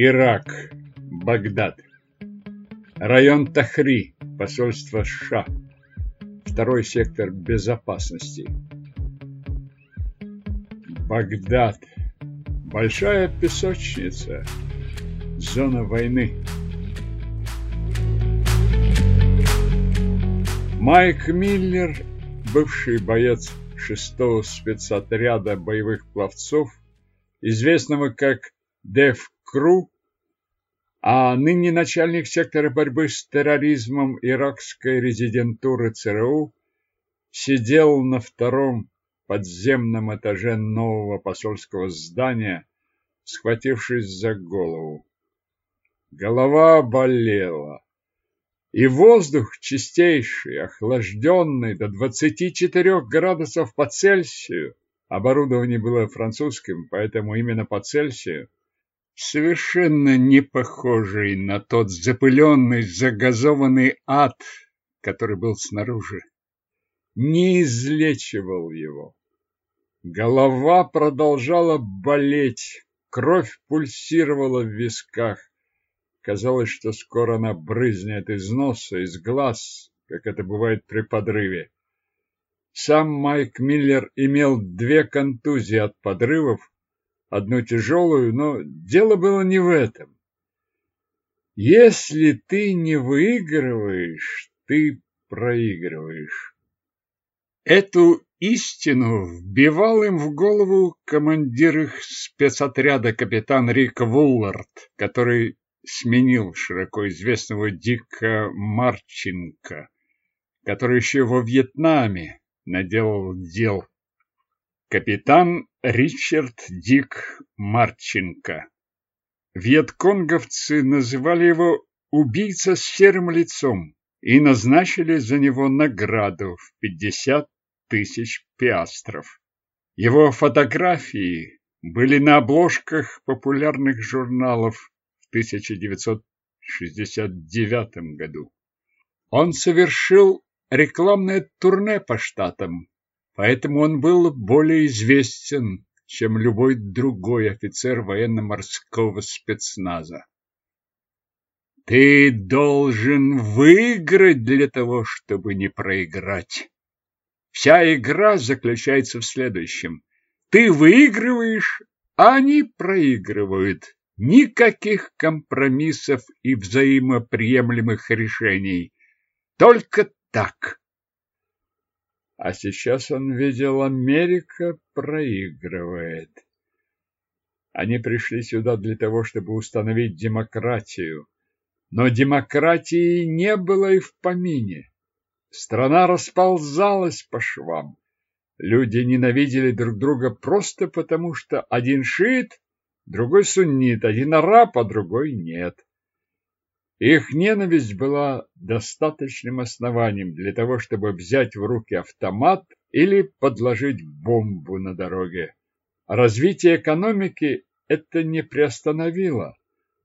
Ирак, Багдад. Район Тахри, посольство США. Второй сектор безопасности. Багдад. Большая песочница. Зона войны. Майк Миллер, бывший боец шестого спецотряда боевых пловцов, известного как Дев Кру, а ныне начальник сектора борьбы с терроризмом иракской резидентуры ЦРУ, сидел на втором подземном этаже нового посольского здания, схватившись за голову. Голова болела, и воздух чистейший, охлажденный до 24 градусов по Цельсию, оборудование было французским, поэтому именно по Цельсию, совершенно не похожий на тот запыленный, загазованный ад, который был снаружи, не излечивал его. Голова продолжала болеть, кровь пульсировала в висках. Казалось, что скоро она брызнет из носа, из глаз, как это бывает при подрыве. Сам Майк Миллер имел две контузии от подрывов, одну тяжелую, но дело было не в этом. Если ты не выигрываешь, ты проигрываешь. Эту истину вбивал им в голову командир их спецотряда капитан Рик Вуллард, который сменил широко известного Дика Марченко, который еще во Вьетнаме наделал дел Капитан Ричард Дик Марченко. Вьетконговцы называли его «убийца с серым лицом» и назначили за него награду в 50 тысяч пиастров. Его фотографии были на обложках популярных журналов в 1969 году. Он совершил рекламное турне по штатам, Поэтому он был более известен, чем любой другой офицер военно-морского спецназа. Ты должен выиграть для того, чтобы не проиграть. Вся игра заключается в следующем. Ты выигрываешь, а они проигрывают. Никаких компромиссов и взаимоприемлемых решений. Только так. А сейчас он видел, Америка проигрывает. Они пришли сюда для того, чтобы установить демократию. Но демократии не было и в помине. Страна расползалась по швам. Люди ненавидели друг друга просто потому, что один шиит, другой суннит, один араб, а другой нет. Их ненависть была достаточным основанием для того, чтобы взять в руки автомат или подложить бомбу на дороге. Развитие экономики это не приостановило.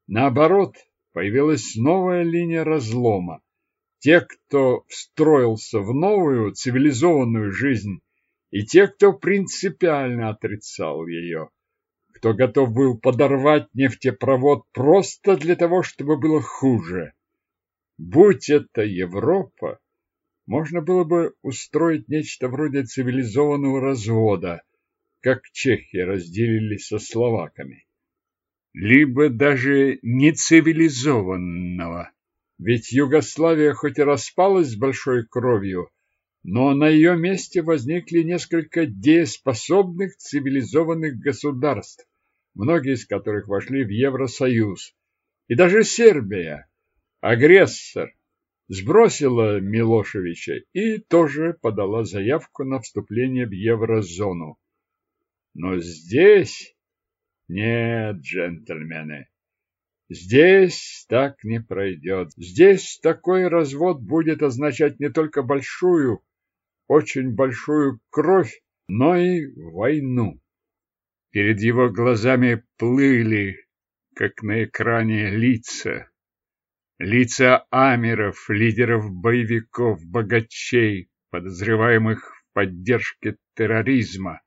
Наоборот, появилась новая линия разлома. Те, кто встроился в новую цивилизованную жизнь, и те, кто принципиально отрицал ее кто готов был подорвать нефтепровод просто для того, чтобы было хуже. Будь это Европа, можно было бы устроить нечто вроде цивилизованного развода, как чехи разделились со словаками. Либо даже нецивилизованного. Ведь Югославия хоть и распалась с большой кровью, но на ее месте возникли несколько дееспособных цивилизованных государств, многие из которых вошли в Евросоюз. И даже Сербия, агрессор, сбросила Милошевича и тоже подала заявку на вступление в еврозону. Но здесь... Нет, джентльмены, здесь так не пройдет. Здесь такой развод будет означать не только большую, очень большую кровь, но и войну. Перед его глазами плыли, как на экране, лица. Лица амеров, лидеров боевиков, богачей, подозреваемых в поддержке терроризма.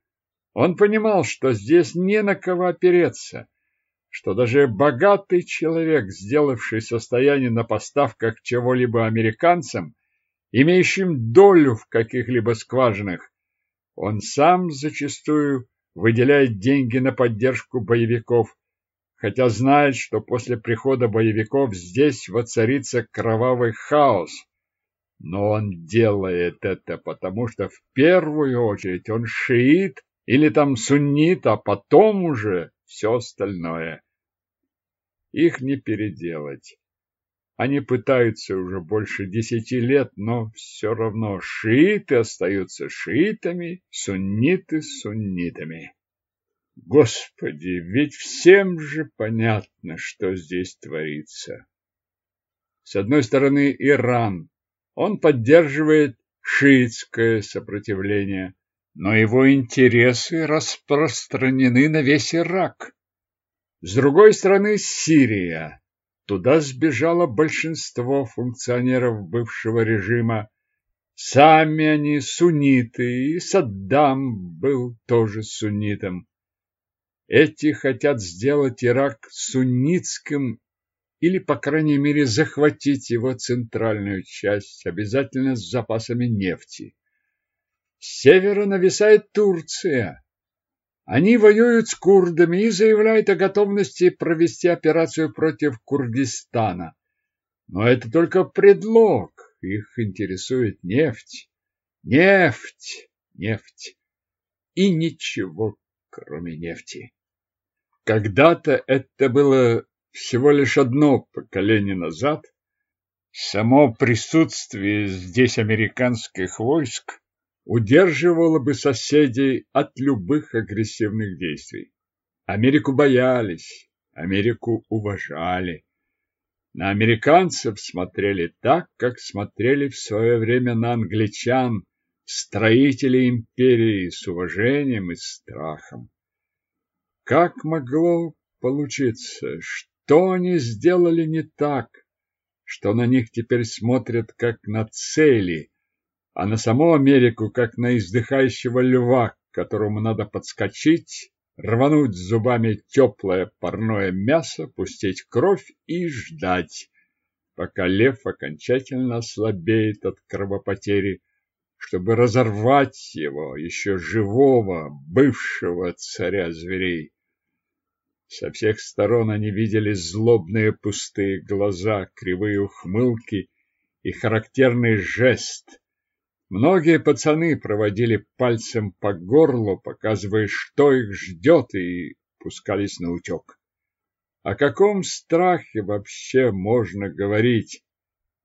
Он понимал, что здесь не на кого опереться, что даже богатый человек, сделавший состояние на поставках чего-либо американцам, имеющим долю в каких-либо скважинах, он сам зачастую выделяет деньги на поддержку боевиков, хотя знает, что после прихода боевиков здесь воцарится кровавый хаос. Но он делает это, потому что в первую очередь он шиит или там суннит, а потом уже все остальное. Их не переделать. Они пытаются уже больше десяти лет, но все равно шииты остаются шиитами, сунниты суннитами. Господи, ведь всем же понятно, что здесь творится. С одной стороны, Иран. Он поддерживает шиитское сопротивление, но его интересы распространены на весь Ирак. С другой стороны, Сирия. Туда сбежало большинство функционеров бывшего режима. Сами они сунниты, и Саддам был тоже суннитом. Эти хотят сделать Ирак суннитским или, по крайней мере, захватить его центральную часть, обязательно с запасами нефти. С севера нависает Турция. Они воюют с курдами и заявляют о готовности провести операцию против Курдистана. Но это только предлог. Их интересует нефть. Нефть, нефть. И ничего, кроме нефти. Когда-то это было всего лишь одно поколение назад. Само присутствие здесь американских войск удерживало бы соседей от любых агрессивных действий. Америку боялись, Америку уважали. На американцев смотрели так, как смотрели в свое время на англичан, строителей империи, с уважением и страхом. Как могло получиться? Что они сделали не так, что на них теперь смотрят как на цели, а на саму Америку, как на издыхающего льва, которому надо подскочить, рвануть зубами теплое парное мясо, пустить кровь и ждать, пока лев окончательно ослабеет от кровопотери, чтобы разорвать его, еще живого, бывшего царя зверей. Со всех сторон они видели злобные пустые глаза, кривые ухмылки и характерный жест, Многие пацаны проводили пальцем по горлу, показывая, что их ждет, и пускались на утек. О каком страхе вообще можно говорить,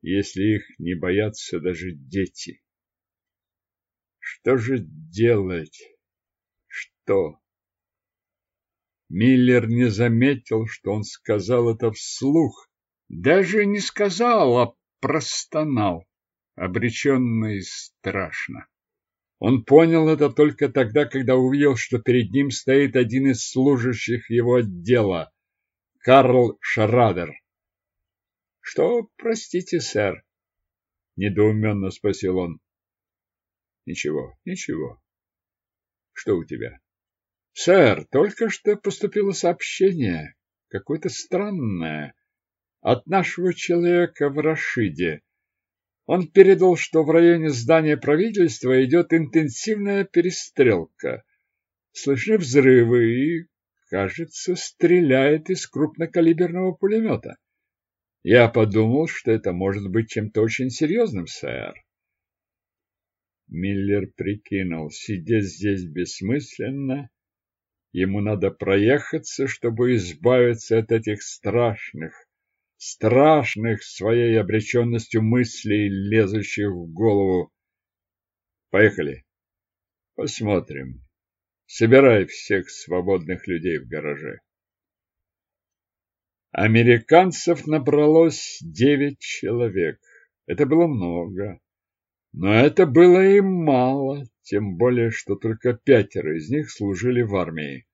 если их не боятся даже дети? Что же делать? Что? Миллер не заметил, что он сказал это вслух. Даже не сказал, а простонал обреченно и страшно. Он понял это только тогда, когда увидел, что перед ним стоит один из служащих его отдела, Карл Шарадер. — Что, простите, сэр? — недоуменно спросил он. — Ничего, ничего. — Что у тебя? — Сэр, только что поступило сообщение, какое-то странное, от нашего человека в Рашиде. Он передал, что в районе здания правительства идет интенсивная перестрелка. Слышны взрывы и, кажется, стреляет из крупнокалиберного пулемета. Я подумал, что это может быть чем-то очень серьезным, сэр. Миллер прикинул, сидеть здесь бессмысленно. Ему надо проехаться, чтобы избавиться от этих страшных, страшных своей обреченностью мыслей, лезущих в голову. Поехали. Посмотрим. Собирай всех свободных людей в гараже. Американцев набралось девять человек. Это было много. Но это было и мало, тем более, что только пятеро из них служили в армии.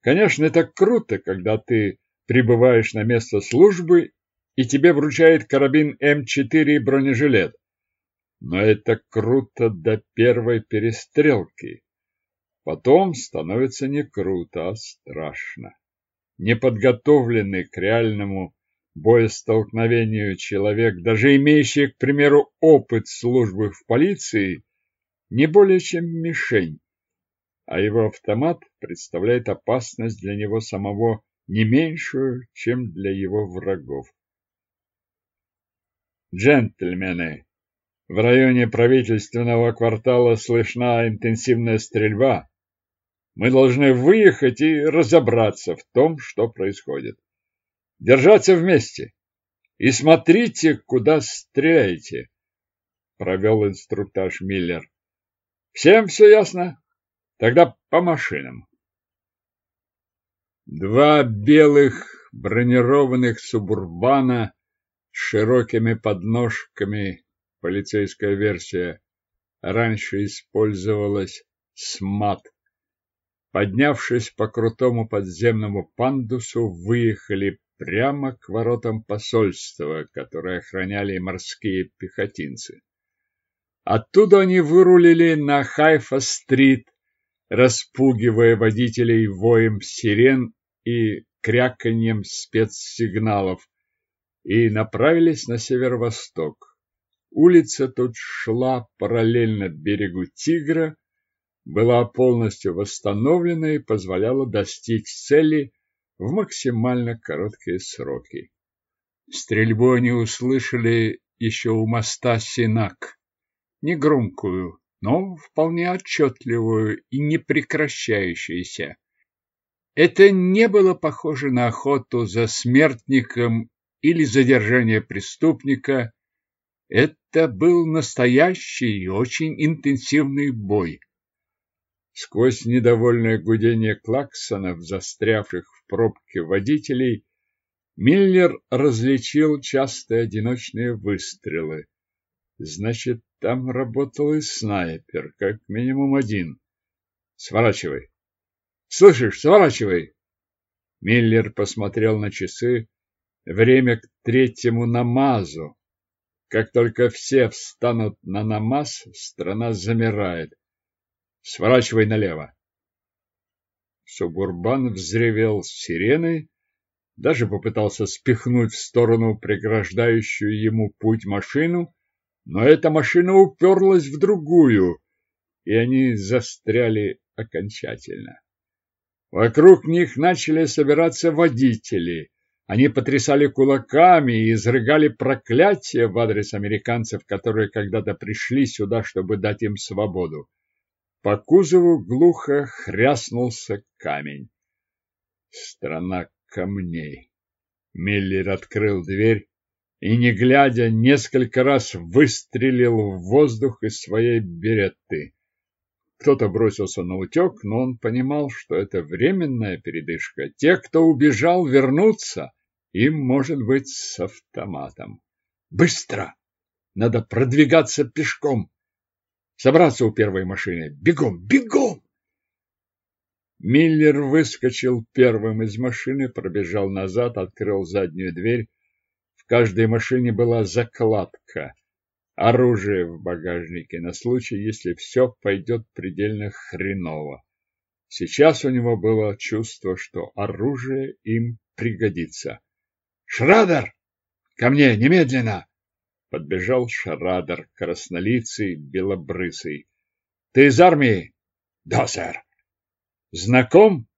Конечно, это круто, когда ты прибываешь на место службы, и тебе вручают карабин М4 и бронежилет. Но это круто до первой перестрелки. Потом становится не круто, а страшно. неподготовленный к реальному боестолкновению человек, даже имеющий, к примеру, опыт службы в полиции, не более чем мишень, а его автомат представляет опасность для него самого не меньшую, чем для его врагов. Джентльмены, в районе правительственного квартала слышна интенсивная стрельба. Мы должны выехать и разобраться в том, что происходит. Держаться вместе. И смотрите, куда стреляете, провел инструктаж Миллер. Всем все ясно? Тогда по машинам. Два белых бронированных субурбана с широкими подножками, полицейская версия, раньше использовалась СМАТ. Поднявшись по крутому подземному пандусу, выехали прямо к воротам посольства, которые охраняли морские пехотинцы. Оттуда они вырулили на Хайфа-стрит, распугивая водителей воем сирен и кряканьем спецсигналов, и направились на северо-восток. Улица тут шла параллельно берегу Тигра, была полностью восстановлена и позволяла достичь цели в максимально короткие сроки. Стрельбу они услышали еще у моста Синак. Негромкую, но вполне отчетливую и не прекращающуюся. Это не было похоже на охоту за смертником или задержание преступника. Это был настоящий и очень интенсивный бой. Сквозь недовольное гудение клаксонов, застрявших в пробке водителей, Миллер различил частые одиночные выстрелы. Значит, там работал и снайпер, как минимум один. Сворачивай. Слышишь, сворачивай. Миллер посмотрел на часы. Время к третьему намазу. Как только все встанут на намаз, страна замирает. Сворачивай налево. Субурбан взревел сиреной, даже попытался спихнуть в сторону преграждающую ему путь машину, но эта машина уперлась в другую, и они застряли окончательно. Вокруг них начали собираться водители. Они потрясали кулаками и изрыгали проклятия в адрес американцев, которые когда-то пришли сюда, чтобы дать им свободу. По кузову глухо хряснулся камень. Страна камней. Миллер открыл дверь и, не глядя, несколько раз выстрелил в воздух из своей береты. Кто-то бросился на утек, но он понимал, что это временная передышка. Те, кто убежал, вернутся, им, может быть, с автоматом. Быстро! Надо продвигаться пешком. Собраться у первой машины. Бегом, бегом! Миллер выскочил первым из машины, пробежал назад, открыл заднюю дверь. В каждой машине была закладка. Оружие в багажнике на случай, если все пойдет предельно хреново. Сейчас у него было чувство, что оружие им пригодится. «Шрадер! Ко мне, немедленно!» Подбежал Шрадер, краснолицый, белобрысый. «Ты из армии?» «Да, сэр». «Знаком?»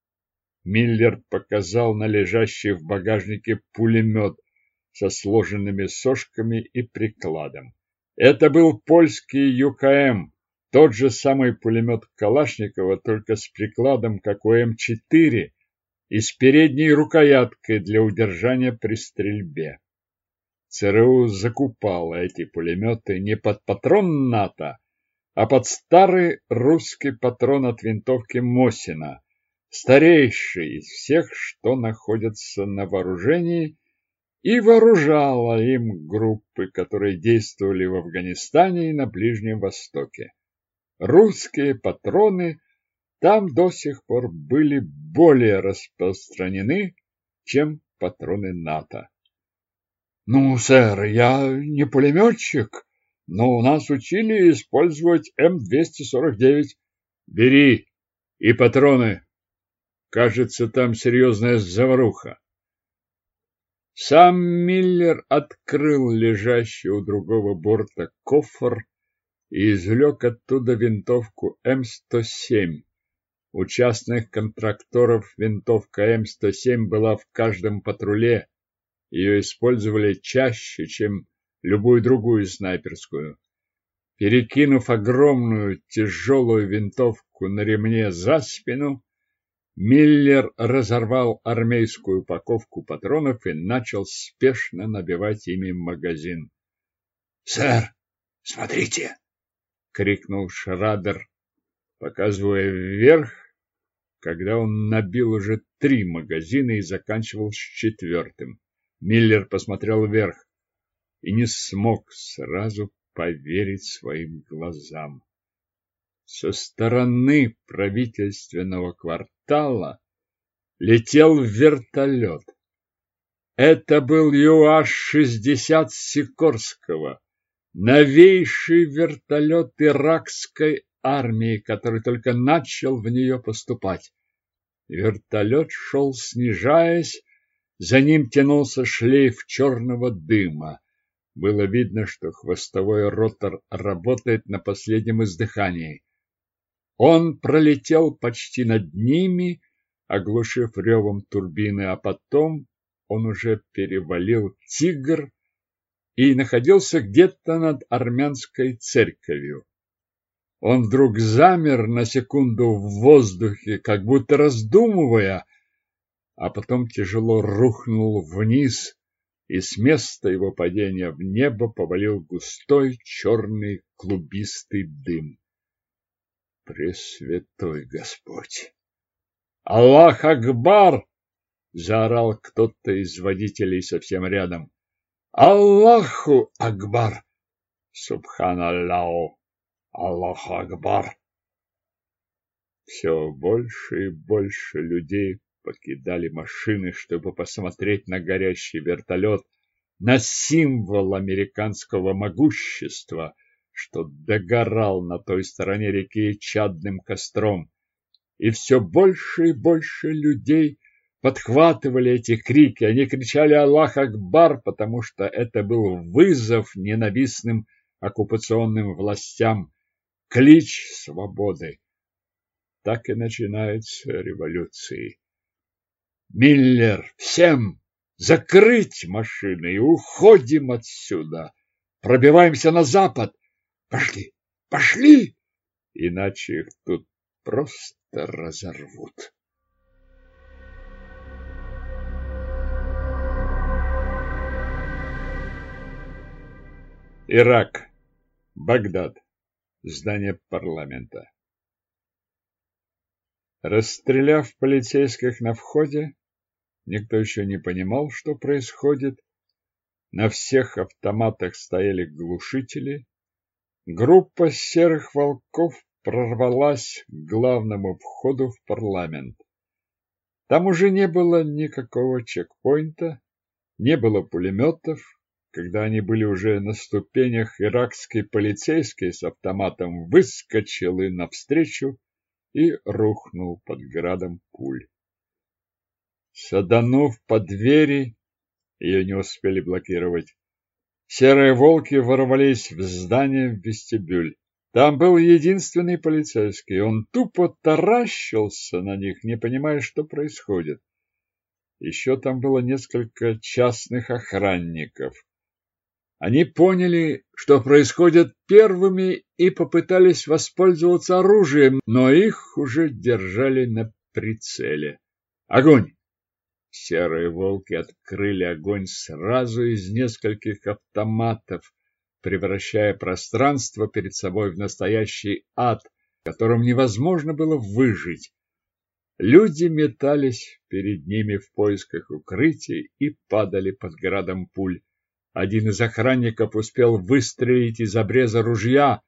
Миллер показал на лежащий в багажнике пулемет со сложенными сошками и прикладом. Это был польский ЮКМ, тот же самый пулемет Калашникова, только с прикладом, как у М4, и с передней рукояткой для удержания при стрельбе. ЦРУ закупала эти пулеметы не под патрон НАТО, а под старый русский патрон от винтовки Мосина, старейший из всех, что находятся на вооружении, и вооружала им группы, которые действовали в Афганистане и на Ближнем Востоке. Русские патроны там до сих пор были более распространены, чем патроны НАТО. Ну, сэр, я не пулеметчик, но у нас учили использовать М-249. Бери и патроны. Кажется, там серьезная заваруха. Сам Миллер открыл лежащий у другого борта кофр и извлек оттуда винтовку М-107. У частных контракторов винтовка М-107 была в каждом патруле. Ее использовали чаще, чем любую другую снайперскую. Перекинув огромную тяжелую винтовку на ремне за спину, Миллер разорвал армейскую упаковку патронов и начал спешно набивать ими магазин. «Сэр, смотрите!» — крикнул Шрадер, показывая вверх, когда он набил уже три магазина и заканчивал с четвертым. Миллер посмотрел вверх и не смог сразу поверить своим глазам. Со стороны правительственного квартала летел вертолет. Это был ЮАЗ-60 Сикорского, новейший вертолет иракской армии, который только начал в нее поступать. Вертолет шел снижаясь, за ним тянулся шлейф черного дыма. Было видно, что хвостовой ротор работает на последнем издыхании. Он пролетел почти над ними, оглушив ревом турбины, а потом он уже перевалил «Тигр» и находился где-то над армянской церковью. Он вдруг замер на секунду в воздухе, как будто раздумывая, а потом тяжело рухнул вниз, и с места его падения в небо повалил густой черный клубистый дым. Пресвятой Господь! Аллах Акбар! Заорал кто-то из водителей совсем рядом. Аллаху Акбар! Субханаллаху! Аллаху Акбар! Все больше и больше людей покидали машины, чтобы посмотреть на горящий вертолет, на символ американского могущества, что догорал на той стороне реки чадным костром. И все больше и больше людей подхватывали эти крики. Они кричали «Аллах Акбар», потому что это был вызов ненавистным оккупационным властям, клич свободы. Так и начинаются революции. Миллер, всем закрыть машины и уходим отсюда. Пробиваемся на запад. Пошли, пошли, иначе их тут просто разорвут. Ирак, Багдад, здание парламента. Расстреляв полицейских на входе, Никто еще не понимал, что происходит. На всех автоматах стояли глушители. Группа серых волков прорвалась к главному входу в парламент. Там уже не было никакого чекпоинта, не было пулеметов. Когда они были уже на ступенях, иракский полицейский с автоматом выскочил и навстречу и рухнул под градом пуль. Саданув по двери, ее не успели блокировать. Серые волки ворвались в здание в вестибюль. Там был единственный полицейский. Он тупо таращился на них, не понимая, что происходит. Еще там было несколько частных охранников. Они поняли, что происходит первыми и попытались воспользоваться оружием, но их уже держали на прицеле. Огонь! Серые волки открыли огонь сразу из нескольких автоматов, превращая пространство перед собой в настоящий ад, в котором невозможно было выжить. Люди метались перед ними в поисках укрытий и падали под градом пуль. Один из охранников успел выстрелить из обреза ружья,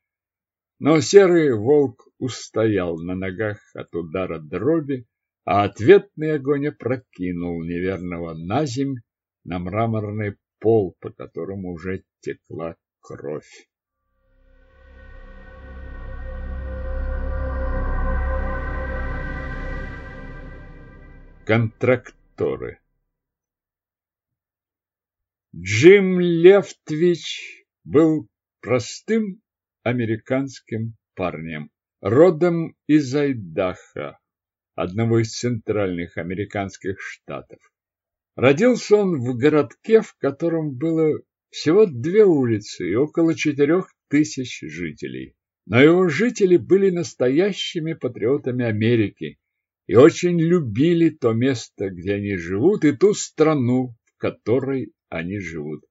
но серый волк устоял на ногах от удара дроби, а ответный огонь опрокинул неверного на земь на мраморный пол, по которому уже текла кровь. контракторы. Джим Левтвич был простым американским парнем, родом из Айдаха, одного из центральных американских штатов. Родился он в городке, в котором было всего две улицы и около четырех тысяч жителей. Но его жители были настоящими патриотами Америки и очень любили то место, где они живут, и ту страну, в которой они живут.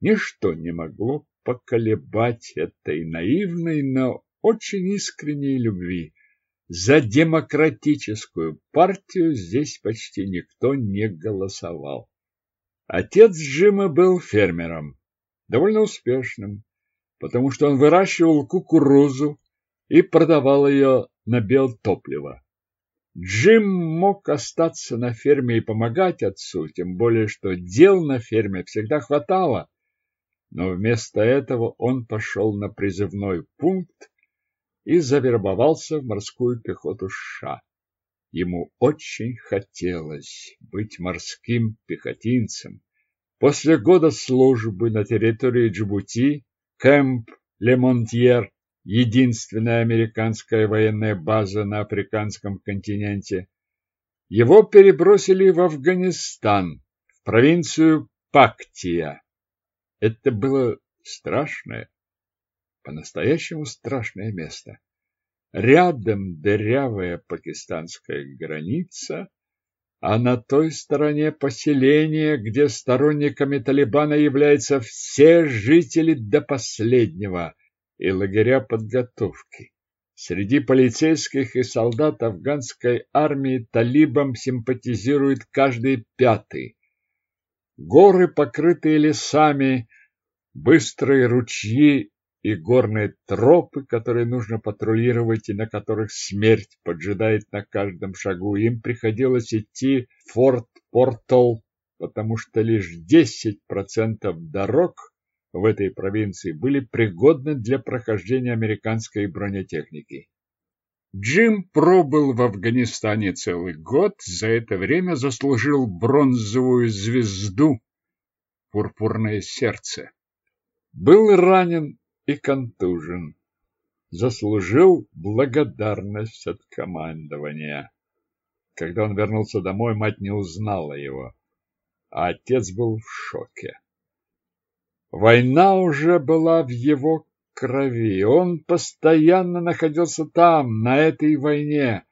Ничто не могло поколебать этой наивной, но очень искренней любви. За демократическую партию здесь почти никто не голосовал. Отец Джима был фермером, довольно успешным, потому что он выращивал кукурузу и продавал ее на биотопливо. Джим мог остаться на ферме и помогать отцу, тем более что дел на ферме всегда хватало. Но вместо этого он пошел на призывной пункт и завербовался в морскую пехоту США. Ему очень хотелось быть морским пехотинцем. После года службы на территории Джибути Кэмп Лемонтьер, единственная американская военная база на африканском континенте, его перебросили в Афганистан, в провинцию Пактия. Это было страшное, по-настоящему страшное место. Рядом дырявая пакистанская граница, а на той стороне поселения, где сторонниками Талибана являются все жители до последнего, и лагеря подготовки. Среди полицейских и солдат афганской армии талибам симпатизирует каждый пятый. Горы, покрытые лесами, быстрые ручьи и горные тропы, которые нужно патрулировать и на которых смерть поджидает на каждом шагу. Им приходилось идти в Форт Портал, потому что лишь 10% дорог в этой провинции были пригодны для прохождения американской бронетехники. Джим пробыл в Афганистане целый год, за это время заслужил бронзовую звезду «Пурпурное сердце». Был ранен и контужен. Заслужил благодарность от командования. Когда он вернулся домой, мать не узнала его, а отец был в шоке. Война уже была в его крови, он постоянно находился там, на этой войне.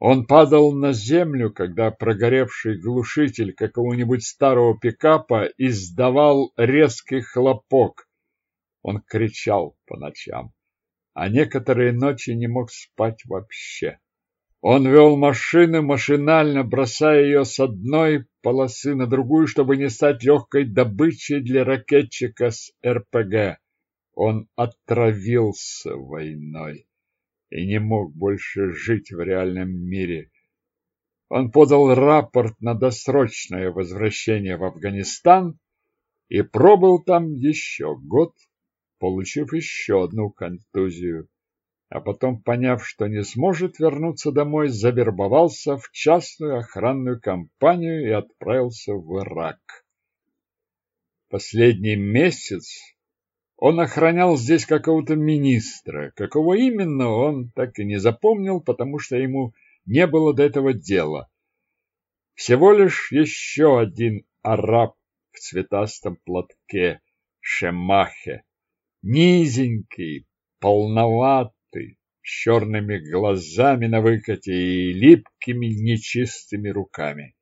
Он падал на землю, когда прогоревший глушитель какого-нибудь старого пикапа издавал резкий хлопок. Он кричал по ночам, а некоторые ночи не мог спать вообще. Он вел машину, машинально бросая ее с одной полосы на другую, чтобы не стать легкой добычей для ракетчика с РПГ. Он отравился войной и не мог больше жить в реальном мире. Он подал рапорт на досрочное возвращение в Афганистан и пробыл там еще год получив еще одну контузию, а потом, поняв, что не сможет вернуться домой, завербовался в частную охранную компанию и отправился в Ирак. Последний месяц он охранял здесь какого-то министра. Какого именно, он так и не запомнил, потому что ему не было до этого дела. Всего лишь еще один араб в цветастом платке Шемахе, низенький, полноватый, с черными глазами на выкате и липкими нечистыми руками.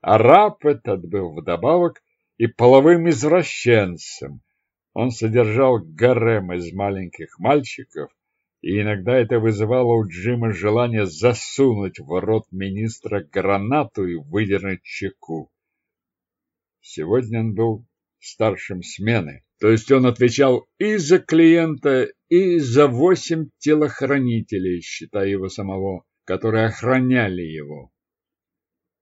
Араб этот был вдобавок и половым извращенцем. Он содержал гарем из маленьких мальчиков, и иногда это вызывало у Джима желание засунуть в рот министра гранату и выдернуть чеку. Сегодня он был старшим смены, то есть он отвечал и за клиента, и за восемь телохранителей, считая его самого, которые охраняли его.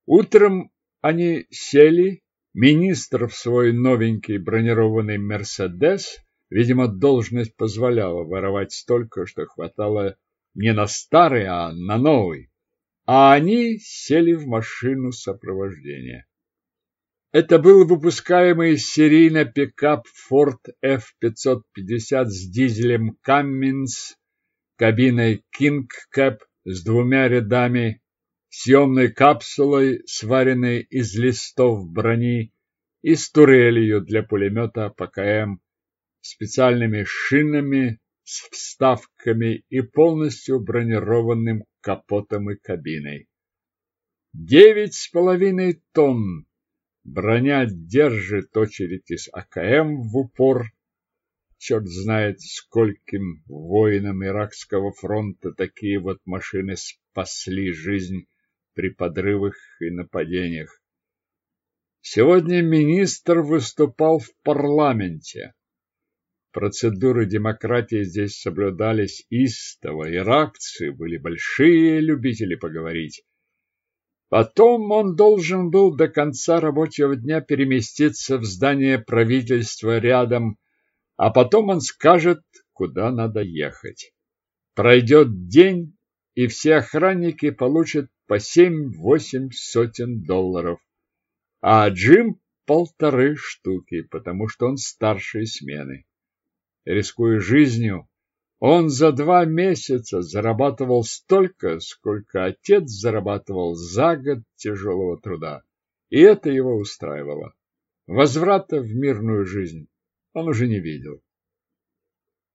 Утром они сели, министр в свой новенький бронированный «Мерседес», видимо, должность позволяла воровать столько, что хватало не на старый, а на новый. а они сели в машину сопровождения. Это был выпускаемый серийно пикап Ford F550 с дизелем Cummins, кабиной King Cap с двумя рядами, съемной капсулой, сваренной из листов брони, и с турелью для пулемета ПКМ, специальными шинами с вставками и полностью бронированным капотом и кабиной. Девять с половиной тонн броня держит очередь из АКМ в упор. Черт знает, скольким воинам Иракского фронта такие вот машины спасли жизнь при подрывах и нападениях. Сегодня министр выступал в парламенте. Процедуры демократии здесь соблюдались истово, иракцы были большие любители поговорить. Потом он должен был до конца рабочего дня переместиться в здание правительства рядом, а потом он скажет, куда надо ехать. Пройдет день, и все охранники получат по семь-восемь сотен долларов, а Джим полторы штуки, потому что он старшей смены. Рискуя жизнью, он за два месяца зарабатывал столько, сколько отец зарабатывал за год тяжелого труда. И это его устраивало. Возврата в мирную жизнь он уже не видел.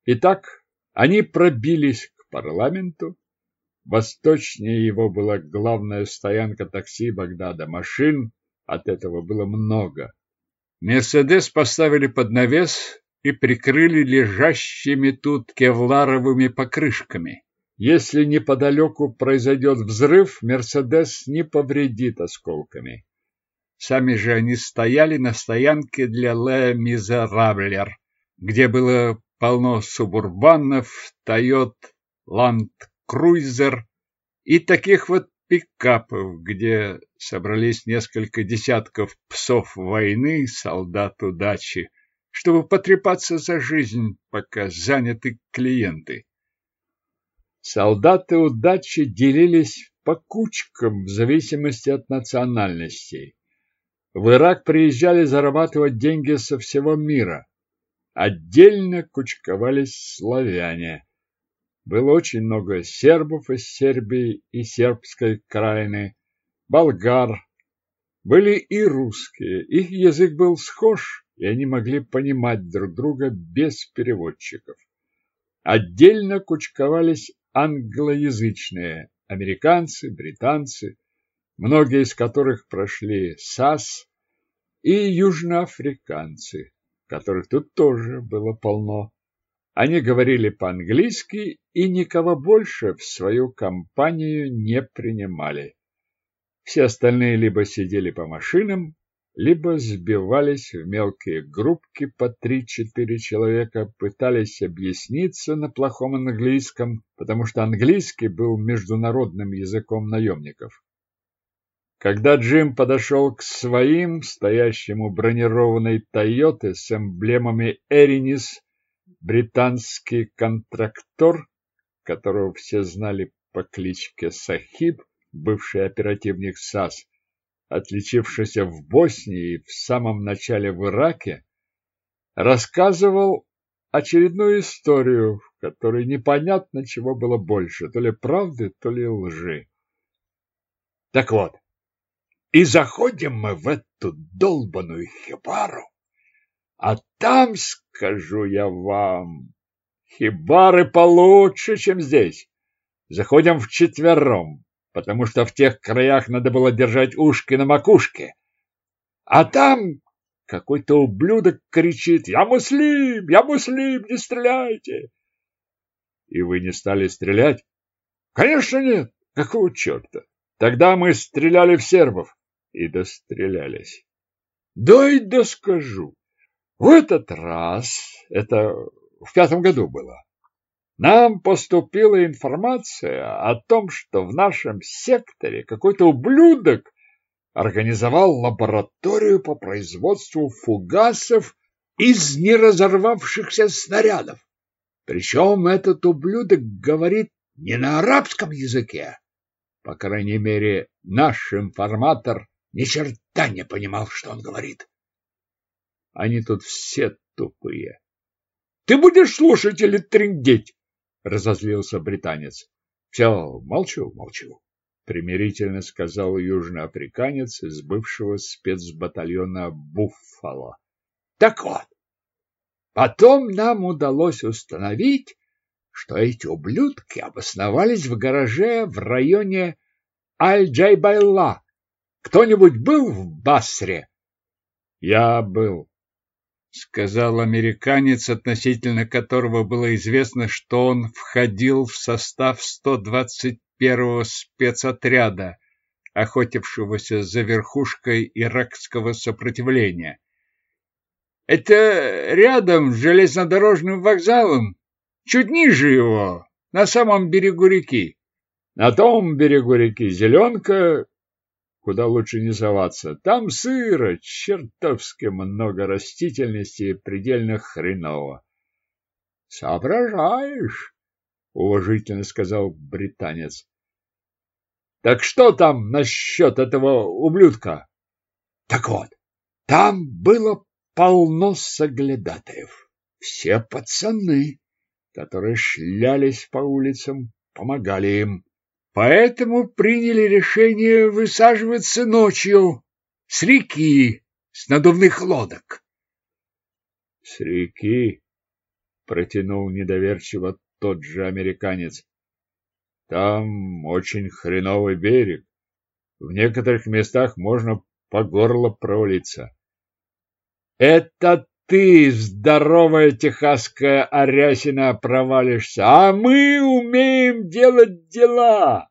Итак, они пробились к парламенту. Восточнее его была главная стоянка такси Багдада. Машин от этого было много. Мерседес поставили под навес и прикрыли лежащими тут кевларовыми покрышками. Если неподалеку произойдет взрыв, Мерседес не повредит осколками. Сами же они стояли на стоянке для Ле Мизераблер, где было полно субурбанов, Тойот, Ланд Круизер и таких вот пикапов, где собрались несколько десятков псов войны, солдат удачи, чтобы потрепаться за жизнь, пока заняты клиенты. Солдаты удачи делились по кучкам в зависимости от национальностей. В Ирак приезжали зарабатывать деньги со всего мира. Отдельно кучковались славяне. Было очень много сербов из Сербии и сербской краины, болгар. Были и русские. Их язык был схож, и они могли понимать друг друга без переводчиков. Отдельно кучковались англоязычные американцы, британцы, многие из которых прошли САС, и южноафриканцы, которых тут тоже было полно. Они говорили по-английски и никого больше в свою компанию не принимали. Все остальные либо сидели по машинам, либо сбивались в мелкие группки по три-четыре человека, пытались объясниться на плохом английском, потому что английский был международным языком наемников. Когда Джим подошел к своим, стоящему бронированной Тойоты с эмблемами Эринис, британский контрактор, которого все знали по кличке Сахиб, бывший оперативник САС, отличившийся в Боснии и в самом начале в Ираке, рассказывал очередную историю, в которой непонятно чего было больше, то ли правды, то ли лжи. Так вот, и заходим мы в эту долбаную хибару, а там, скажу я вам, хибары получше, чем здесь. Заходим вчетвером, потому что в тех краях надо было держать ушки на макушке. А там какой-то ублюдок кричит «Я муслим! Я муслим! Не стреляйте!» И вы не стали стрелять? Конечно нет! Какого черта? Тогда мы стреляли в сербов и дострелялись. Да и доскажу. В этот раз, это в пятом году было, нам поступила информация о том, что в нашем секторе какой-то ублюдок организовал лабораторию по производству фугасов из неразорвавшихся снарядов. Причем этот ублюдок говорит не на арабском языке, По крайней мере, наш информатор ни черта не понимал, что он говорит. Они тут все тупые. Ты будешь слушать или триндеть? Разозлился британец. Все, молчу, молчу. Примирительно сказал южноафриканец из бывшего спецбатальона Буффало. Так вот, потом нам удалось установить, что эти ублюдки обосновались в гараже в районе Аль-Джайбайла. Кто-нибудь был в Басре? Я был, сказал американец, относительно которого было известно, что он входил в состав 121-го спецотряда, охотившегося за верхушкой иракского сопротивления. Это рядом с железнодорожным вокзалом, чуть ниже его, на самом берегу реки. На том берегу реки Зеленка, куда лучше не соваться. Там сыро, чертовски много растительности и предельно хреново. — Соображаешь, — уважительно сказал британец. — Так что там насчет этого ублюдка? — Так вот, там было полно соглядатаев. Все пацаны, которые шлялись по улицам, помогали им. Поэтому приняли решение высаживаться ночью с реки, с надувных лодок. — С реки? — протянул недоверчиво тот же американец. — Там очень хреновый берег. В некоторых местах можно по горло провалиться. — Это ты, здоровая техасская арясина, провалишься, а мы умеем делать дела.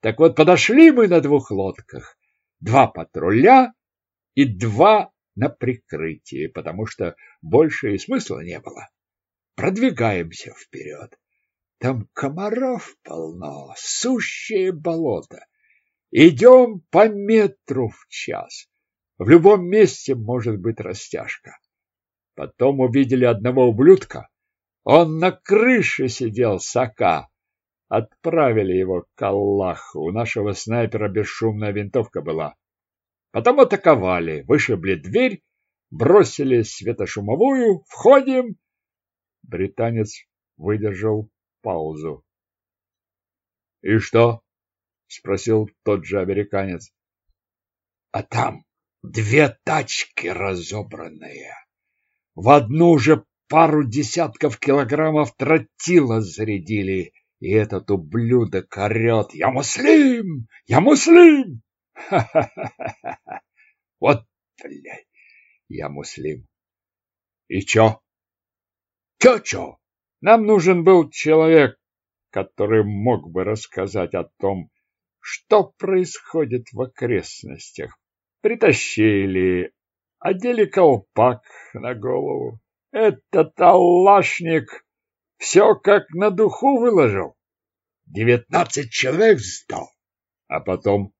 Так вот, подошли мы на двух лодках, два патруля и два на прикрытии, потому что больше и смысла не было. Продвигаемся вперед. Там комаров полно, сущее болото. Идем по метру в час. В любом месте может быть растяжка. Потом увидели одного ублюдка. Он на крыше сидел, сока. Отправили его к Аллаху. У нашего снайпера бесшумная винтовка была. Потом атаковали, вышибли дверь, бросили светошумовую, входим. Британец выдержал паузу. — И что? — спросил тот же американец. — А там две тачки разобранные. В одну же пару десятков килограммов тротила зарядили, и этот ублюдок орет «Я муслим! Я муслим!» Ха-ха-ха-ха! Вот, блядь, я муслим. И чё? Чё-чё? Нам нужен был человек, который мог бы рассказать о том, что происходит в окрестностях. Притащили, одели колпак на голову. Этот аллашник все как на духу выложил. Девятнадцать человек сдал. А потом?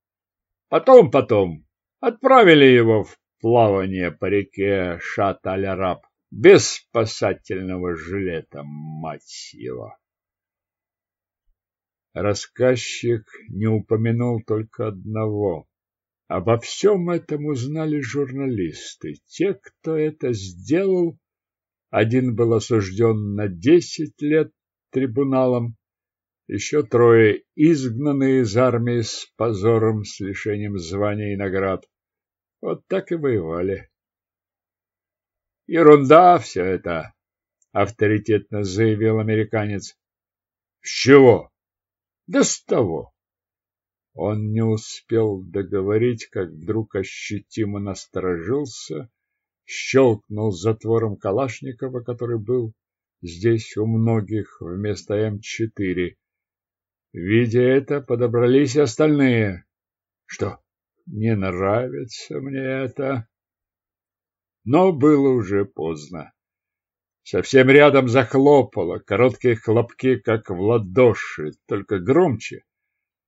Потом, потом. Отправили его в плавание по реке Шат-аль-Араб без спасательного жилета, мать его. Рассказчик не упомянул только одного Обо всем этом узнали журналисты. Те, кто это сделал, один был осужден на десять лет трибуналом, еще трое изгнаны из армии с позором, с лишением звания и наград. Вот так и воевали. Ерунда все это, авторитетно заявил американец. С чего? Да с того. Он не успел договорить, как вдруг ощутимо насторожился, щелкнул затвором Калашникова, который был здесь у многих вместо М4. Видя это, подобрались остальные. Что, не нравится мне это? Но было уже поздно. Совсем рядом захлопало, короткие хлопки, как в ладоши, только громче.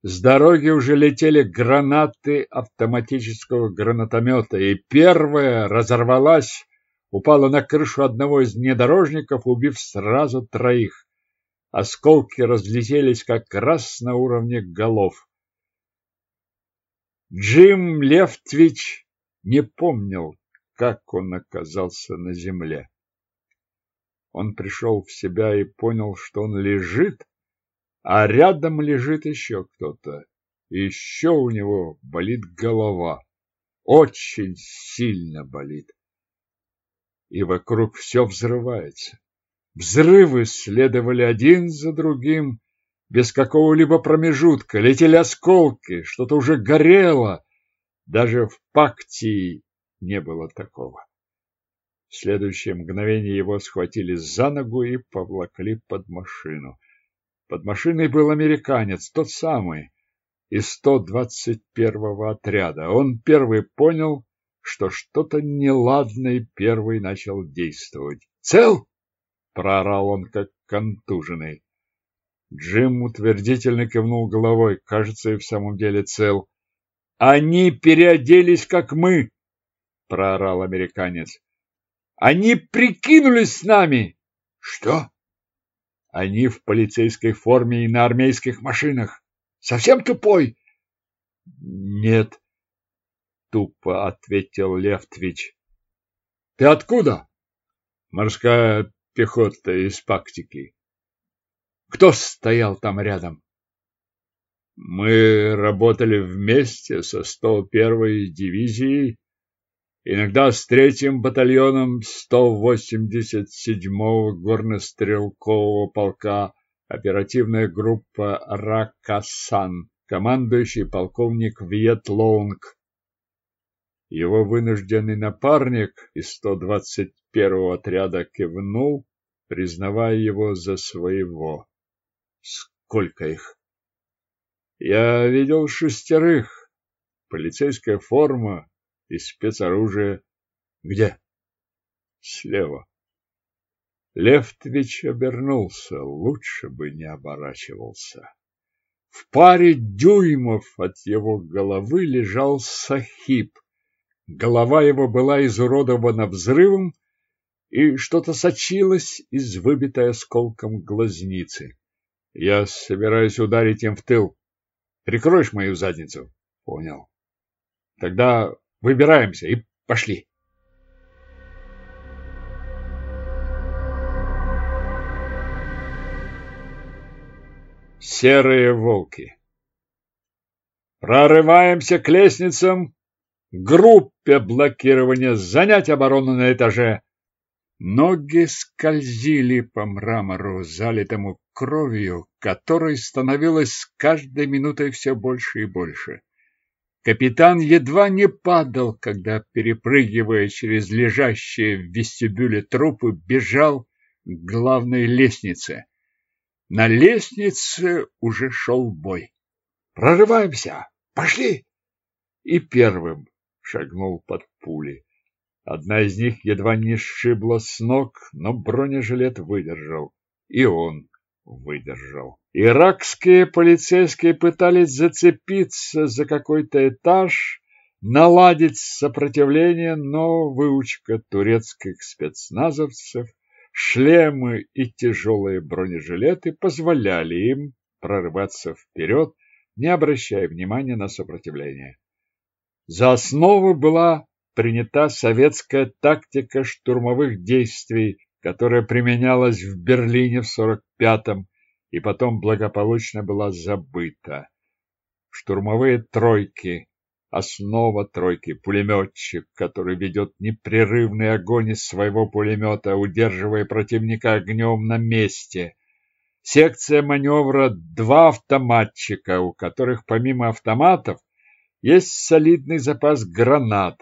С дороги уже летели гранаты автоматического гранатомета, и первая разорвалась, упала на крышу одного из внедорожников, убив сразу троих. Осколки разлетелись как раз на уровне голов. Джим Левтвич не помнил, как он оказался на земле. Он пришел в себя и понял, что он лежит, а рядом лежит еще кто-то. еще у него болит голова. Очень сильно болит. И вокруг все взрывается. Взрывы следовали один за другим, без какого-либо промежутка. Летели осколки, что-то уже горело. Даже в Пактии не было такого. В следующее мгновение его схватили за ногу и повлакли под машину. Под машиной был американец, тот самый, из 121-го отряда. Он первый понял, что что-то неладное первый начал действовать. «Цел!» — проорал он, как контуженный. Джим утвердительно кивнул головой. Кажется, и в самом деле цел. «Они переоделись, как мы!» — проорал американец. «Они прикинулись с нами!» «Что?» «Они в полицейской форме и на армейских машинах. Совсем тупой?» «Нет», — тупо ответил Левтвич. «Ты откуда?» «Морская пехота из Пактики». «Кто стоял там рядом?» «Мы работали вместе со 101-й дивизией, иногда с третьим батальоном 187-го горнострелкового полка оперативная группа Ракасан, командующий полковник Вьет Лоунг. Его вынужденный напарник из 121-го отряда кивнул, признавая его за своего. Сколько их? Я видел шестерых. Полицейская форма и спецоружие. Где? Слева. Левтвич обернулся, лучше бы не оборачивался. В паре дюймов от его головы лежал Сахиб. Голова его была изуродована взрывом, и что-то сочилось из выбитой осколком глазницы. Я собираюсь ударить им в тыл. Прикроешь мою задницу? Понял. Тогда выбираемся и пошли. Серые волки. Прорываемся к лестницам. Группе блокирования занять оборону на этаже. Ноги скользили по мрамору, залитому кровью, которой становилось с каждой минутой все больше и больше. Капитан едва не падал, когда, перепрыгивая через лежащие в вестибюле трупы, бежал к главной лестнице. На лестнице уже шел бой. «Прорываемся! Пошли!» И первым шагнул под пули. Одна из них едва не сшибла с ног, но бронежилет выдержал. И он выдержал. Иракские полицейские пытались зацепиться за какой-то этаж, наладить сопротивление, но выучка турецких спецназовцев Шлемы и тяжелые бронежилеты позволяли им прорываться вперед, не обращая внимания на сопротивление. За основу была принята советская тактика штурмовых действий, которая применялась в Берлине в 45-м и потом благополучно была забыта. Штурмовые тройки Основа тройки – пулеметчик, который ведет непрерывный огонь из своего пулемета, удерживая противника огнем на месте. Секция маневра – два автоматчика, у которых помимо автоматов есть солидный запас гранат.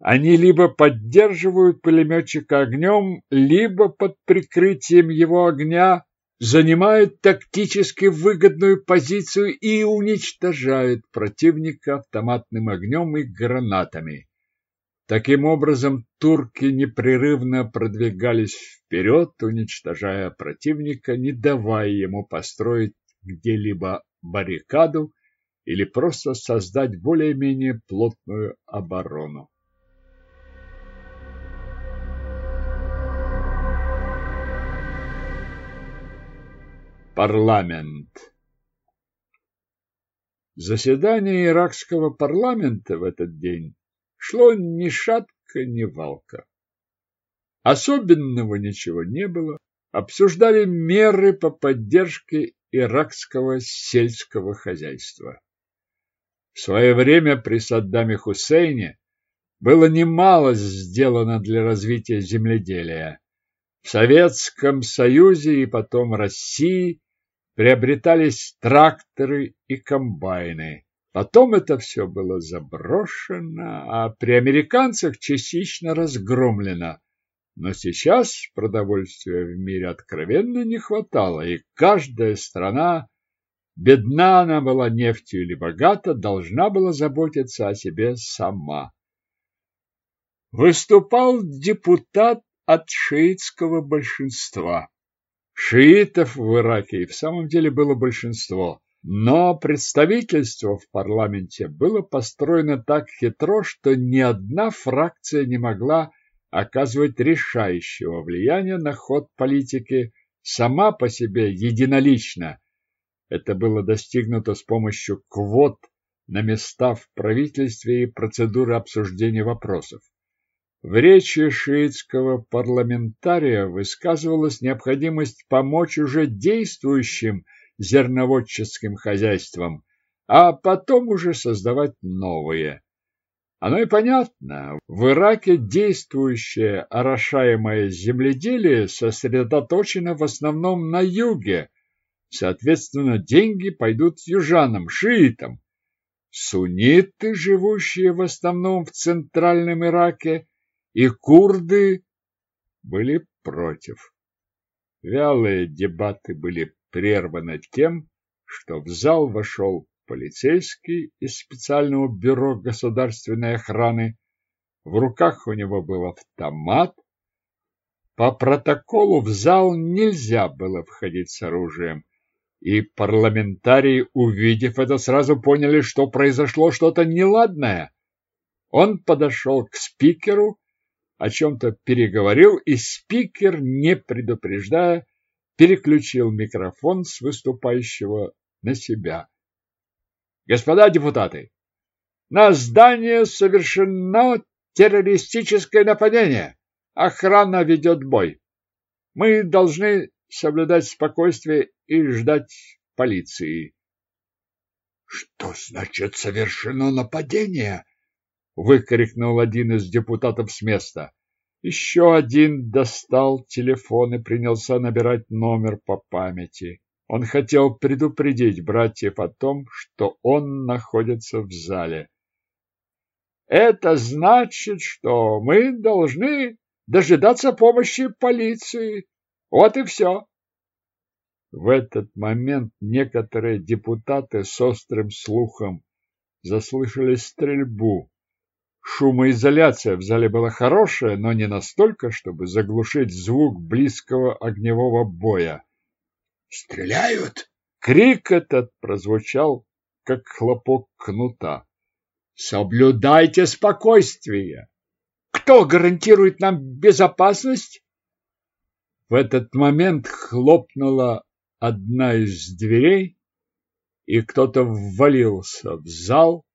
Они либо поддерживают пулеметчика огнем, либо под прикрытием его огня занимают тактически выгодную позицию и уничтожают противника автоматным огнем и гранатами. Таким образом, турки непрерывно продвигались вперед, уничтожая противника, не давая ему построить где-либо баррикаду или просто создать более-менее плотную оборону. Парламент. Заседание иракского парламента в этот день шло ни шатка, ни валка. Особенного ничего не было. Обсуждали меры по поддержке иракского сельского хозяйства. В свое время при Саддаме Хусейне было немало сделано для развития земледелия. В Советском Союзе и потом России приобретались тракторы и комбайны. Потом это все было заброшено, а при американцах частично разгромлено. Но сейчас продовольствия в мире откровенно не хватало, и каждая страна, бедна она была нефтью или богата, должна была заботиться о себе сама. Выступал депутат от шиитского большинства. Шиитов в Ираке и в самом деле было большинство, но представительство в парламенте было построено так хитро, что ни одна фракция не могла оказывать решающего влияния на ход политики сама по себе единолично. Это было достигнуто с помощью квот на места в правительстве и процедуры обсуждения вопросов. В речи шиитского парламентария высказывалась необходимость помочь уже действующим зерноводческим хозяйствам, а потом уже создавать новые. Оно и понятно. В Ираке действующее орошаемое земледелие сосредоточено в основном на юге. Соответственно, деньги пойдут южанам, шиитам. Сунниты, живущие в основном в центральном Ираке, и курды были против. Вялые дебаты были прерваны тем, что в зал вошел полицейский из специального бюро государственной охраны. В руках у него был автомат. По протоколу в зал нельзя было входить с оружием, и парламентарии, увидев это, сразу поняли, что произошло что-то неладное. Он подошел к спикеру о чем-то переговорил, и спикер, не предупреждая, переключил микрофон с выступающего на себя. Господа депутаты, на здание совершено террористическое нападение. Охрана ведет бой. Мы должны соблюдать спокойствие и ждать полиции. Что значит совершено нападение? Выкрикнул один из депутатов с места. Еще один достал телефон и принялся набирать номер по памяти. Он хотел предупредить братьев о том, что он находится в зале. Это значит, что мы должны дожидаться помощи полиции. Вот и все. В этот момент некоторые депутаты с острым слухом заслышали стрельбу. Шумоизоляция в зале была хорошая, но не настолько, чтобы заглушить звук близкого огневого боя. «Стреляют!» Крик этот прозвучал, как хлопок кнута. «Соблюдайте спокойствие! Кто гарантирует нам безопасность?» В этот момент хлопнула одна из дверей, и кто-то ввалился в зал,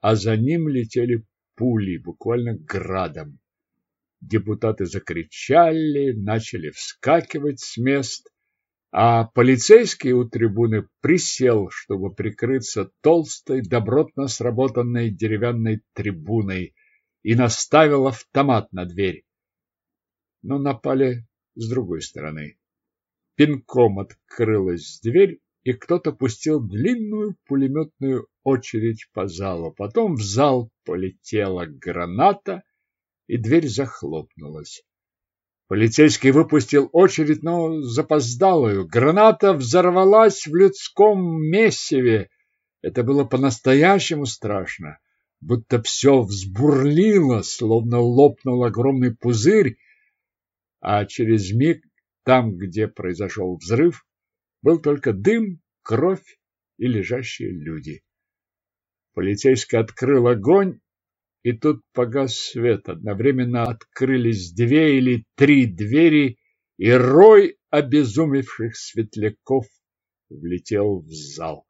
а за ним летели пули, буквально градом. Депутаты закричали, начали вскакивать с мест, а полицейский у трибуны присел, чтобы прикрыться толстой, добротно сработанной деревянной трибуной и наставил автомат на дверь. Но напали с другой стороны. Пинком открылась дверь, и кто-то пустил длинную пулеметную очередь по залу. Потом в зал полетела граната, и дверь захлопнулась. Полицейский выпустил очередь, но запоздалую. Граната взорвалась в людском месиве. Это было по-настоящему страшно, будто все взбурлило, словно лопнул огромный пузырь, а через миг там, где произошел взрыв, был только дым, кровь и лежащие люди. Полицейский открыл огонь, и тут погас свет. Одновременно открылись две или три двери, и рой обезумевших светляков влетел в зал.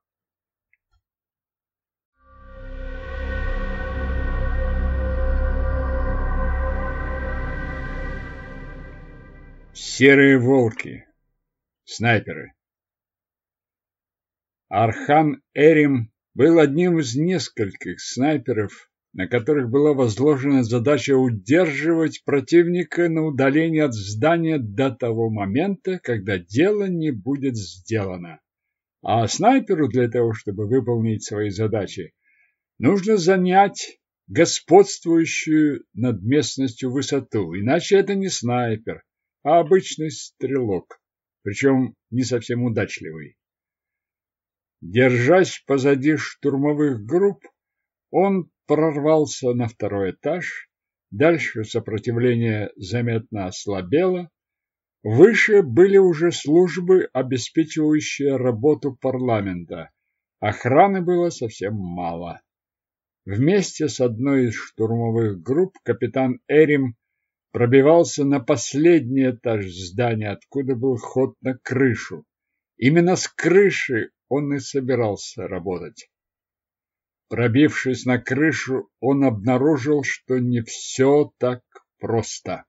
Серые волки. Снайперы. Архан Эрим был одним из нескольких снайперов, на которых была возложена задача удерживать противника на удалении от здания до того момента, когда дело не будет сделано. А снайперу для того, чтобы выполнить свои задачи, нужно занять господствующую над местностью высоту, иначе это не снайпер, а обычный стрелок, причем не совсем удачливый. Держась позади штурмовых групп, он прорвался на второй этаж, дальше сопротивление заметно ослабело, выше были уже службы, обеспечивающие работу парламента, охраны было совсем мало. Вместе с одной из штурмовых групп капитан Эрим пробивался на последний этаж здания, откуда был ход на крышу. Именно с крыши он и собирался работать. Пробившись на крышу, он обнаружил, что не все так просто.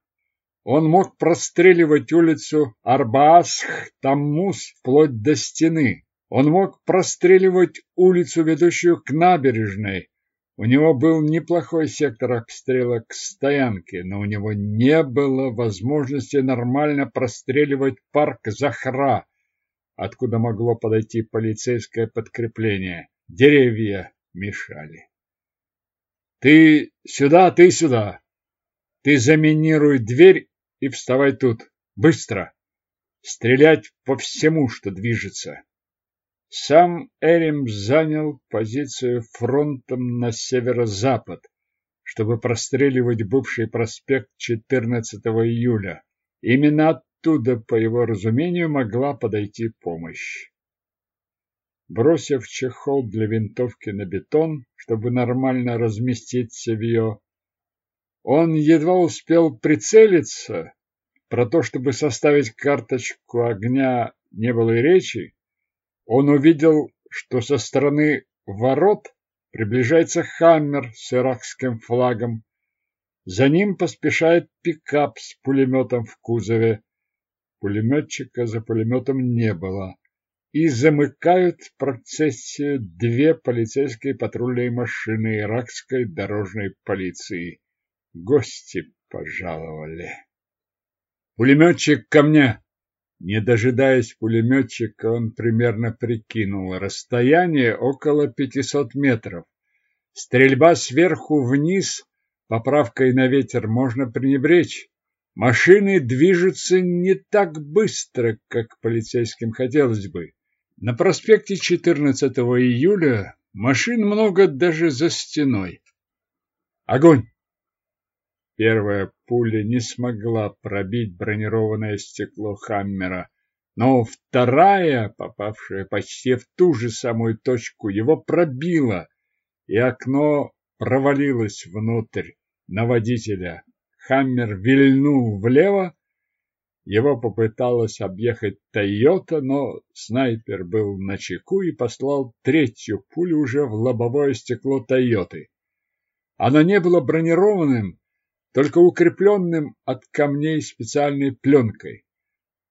Он мог простреливать улицу Арбаасх-Таммус вплоть до стены. Он мог простреливать улицу, ведущую к набережной. У него был неплохой сектор обстрела к стоянке, но у него не было возможности нормально простреливать парк Захра, откуда могло подойти полицейское подкрепление. Деревья мешали. Ты сюда, ты сюда. Ты заминируй дверь и вставай тут. Быстро. Стрелять по всему, что движется. Сам Эрим занял позицию фронтом на северо-запад, чтобы простреливать бывший проспект 14 июля. Именно оттуда, по его разумению, могла подойти помощь. Бросив чехол для винтовки на бетон, чтобы нормально разместиться в ее, он едва успел прицелиться. Про то, чтобы составить карточку огня, не было и речи. Он увидел, что со стороны ворот приближается Хаммер с иракским флагом. За ним поспешает пикап с пулеметом в кузове. Пулеметчика за пулеметом не было и замыкают процессию две полицейские патрульные машины иракской дорожной полиции. Гости пожаловали. «Пулеметчик ко мне!» Не дожидаясь пулеметчика, он примерно прикинул расстояние около 500 метров. Стрельба сверху вниз, поправкой на ветер, можно пренебречь. Машины движутся не так быстро, как полицейским хотелось бы. На проспекте 14 июля машин много даже за стеной. Огонь! Первая пуля не смогла пробить бронированное стекло Хаммера, но вторая, попавшая почти в ту же самую точку, его пробила, и окно провалилось внутрь на водителя. Хаммер вильнул влево, его попыталась объехать Тойота, но снайпер был на чеку и послал третью пулю уже в лобовое стекло Тойоты. Оно не было бронированным, только укрепленным от камней специальной пленкой.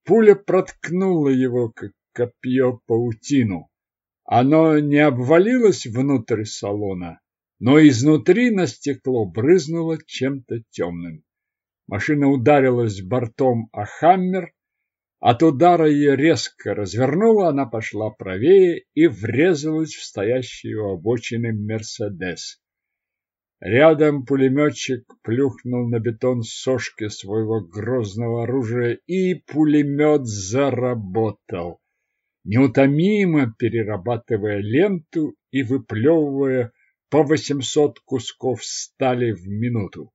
Пуля проткнула его, как копье паутину. Оно не обвалилось внутрь салона, но изнутри на стекло брызнуло чем-то темным. Машина ударилась бортом о хаммер. От удара ее резко развернула, она пошла правее и врезалась в стоящий у обочины Мерседес. Рядом пулеметчик плюхнул на бетон сошки своего грозного оружия, и пулемет заработал, неутомимо перерабатывая ленту и выплевывая по восемьсот кусков стали в минуту.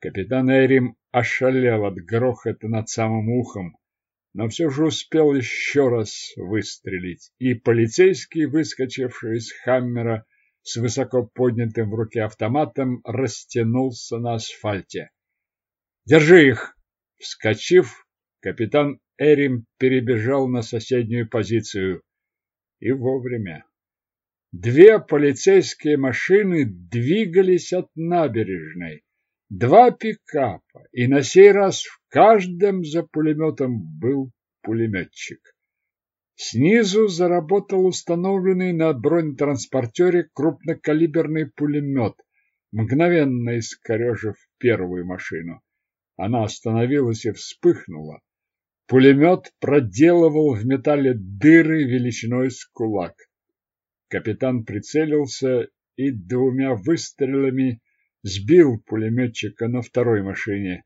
Капитан Эрим ошалел от грохота над самым ухом, но все же успел еще раз выстрелить, и полицейский, выскочивший из Хаммера с высоко поднятым в руке автоматом, растянулся на асфальте. «Держи их!» Вскочив, капитан Эрим перебежал на соседнюю позицию. И вовремя. Две полицейские машины двигались от набережной. Два пикапа, и на сей раз в каждом за пулеметом был пулеметчик. Снизу заработал установленный на бронетранспортере крупнокалиберный пулемет, мгновенно искорежив первую машину. Она остановилась и вспыхнула. Пулемет проделывал в металле дыры величиной с кулак. Капитан прицелился и двумя выстрелами сбил пулеметчика на второй машине,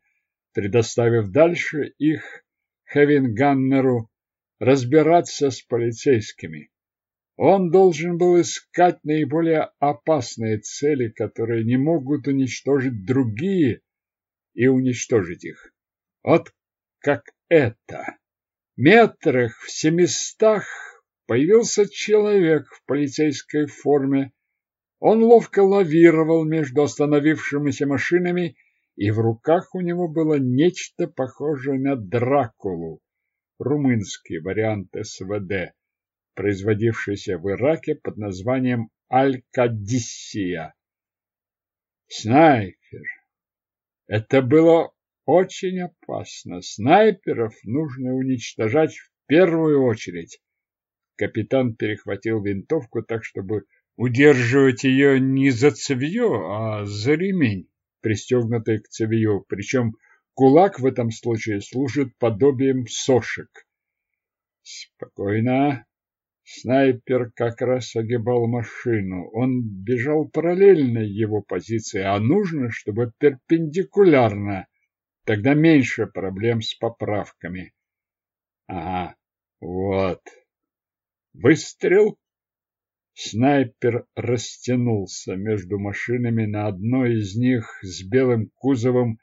предоставив дальше их Хевинганнеру разбираться с полицейскими. Он должен был искать наиболее опасные цели, которые не могут уничтожить другие, и уничтожить их. Вот как это. Метрах в семистах появился человек в полицейской форме. Он ловко лавировал между остановившимися машинами, и в руках у него было нечто похожее на Дракулу, румынский вариант СВД, производившийся в Ираке под названием Аль-Кадиссия. Снайпер. Это было очень опасно. Снайперов нужно уничтожать в первую очередь. Капитан перехватил винтовку так, чтобы удерживать ее не за цевье, а за ремень, пристегнутый к цевью. Причем кулак в этом случае служит подобием сошек. Спокойно. Снайпер как раз огибал машину. Он бежал параллельно его позиции, а нужно, чтобы перпендикулярно. Тогда меньше проблем с поправками. Ага, вот. Выстрел. Снайпер растянулся между машинами. На одной из них с белым кузовом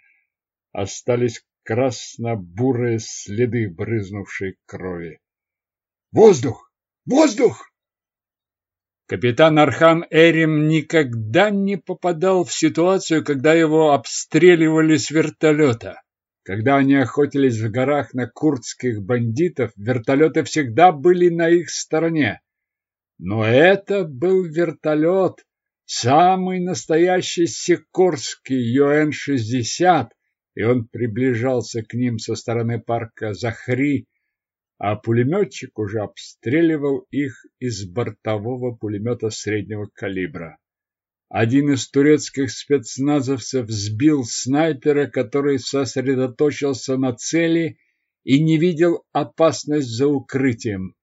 остались красно-бурые следы брызнувшей крови. Воздух! Воздух! Капитан Архам Эрим никогда не попадал в ситуацию, когда его обстреливали с вертолета. Когда они охотились в горах на курдских бандитов, вертолеты всегда были на их стороне. Но это был вертолет, самый настоящий Сикорский ЮН-60, и он приближался к ним со стороны парка Захри, а пулеметчик уже обстреливал их из бортового пулемета среднего калибра. Один из турецких спецназовцев сбил снайпера, который сосредоточился на цели и не видел опасность за укрытием.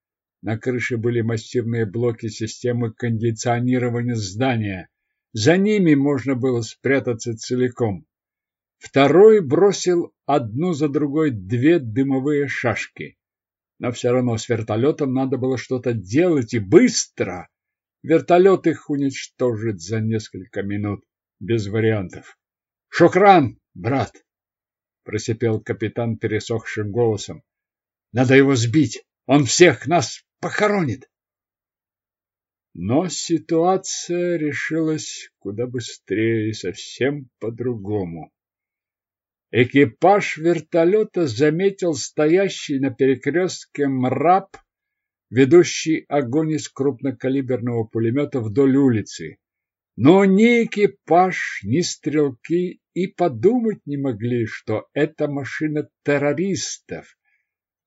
На крыше были массивные блоки системы кондиционирования здания. За ними можно было спрятаться целиком. Второй бросил одну за другой две дымовые шашки но все равно с вертолетом надо было что-то делать и быстро. Вертолет их уничтожит за несколько минут, без вариантов. «Шокран, брат!» — просипел капитан пересохшим голосом. «Надо его сбить! Он всех нас похоронит!» Но ситуация решилась куда быстрее и совсем по-другому. Экипаж вертолета заметил стоящий на перекрестке мраб, ведущий огонь из крупнокалиберного пулемета вдоль улицы. Но ни экипаж, ни стрелки и подумать не могли, что это машина террористов.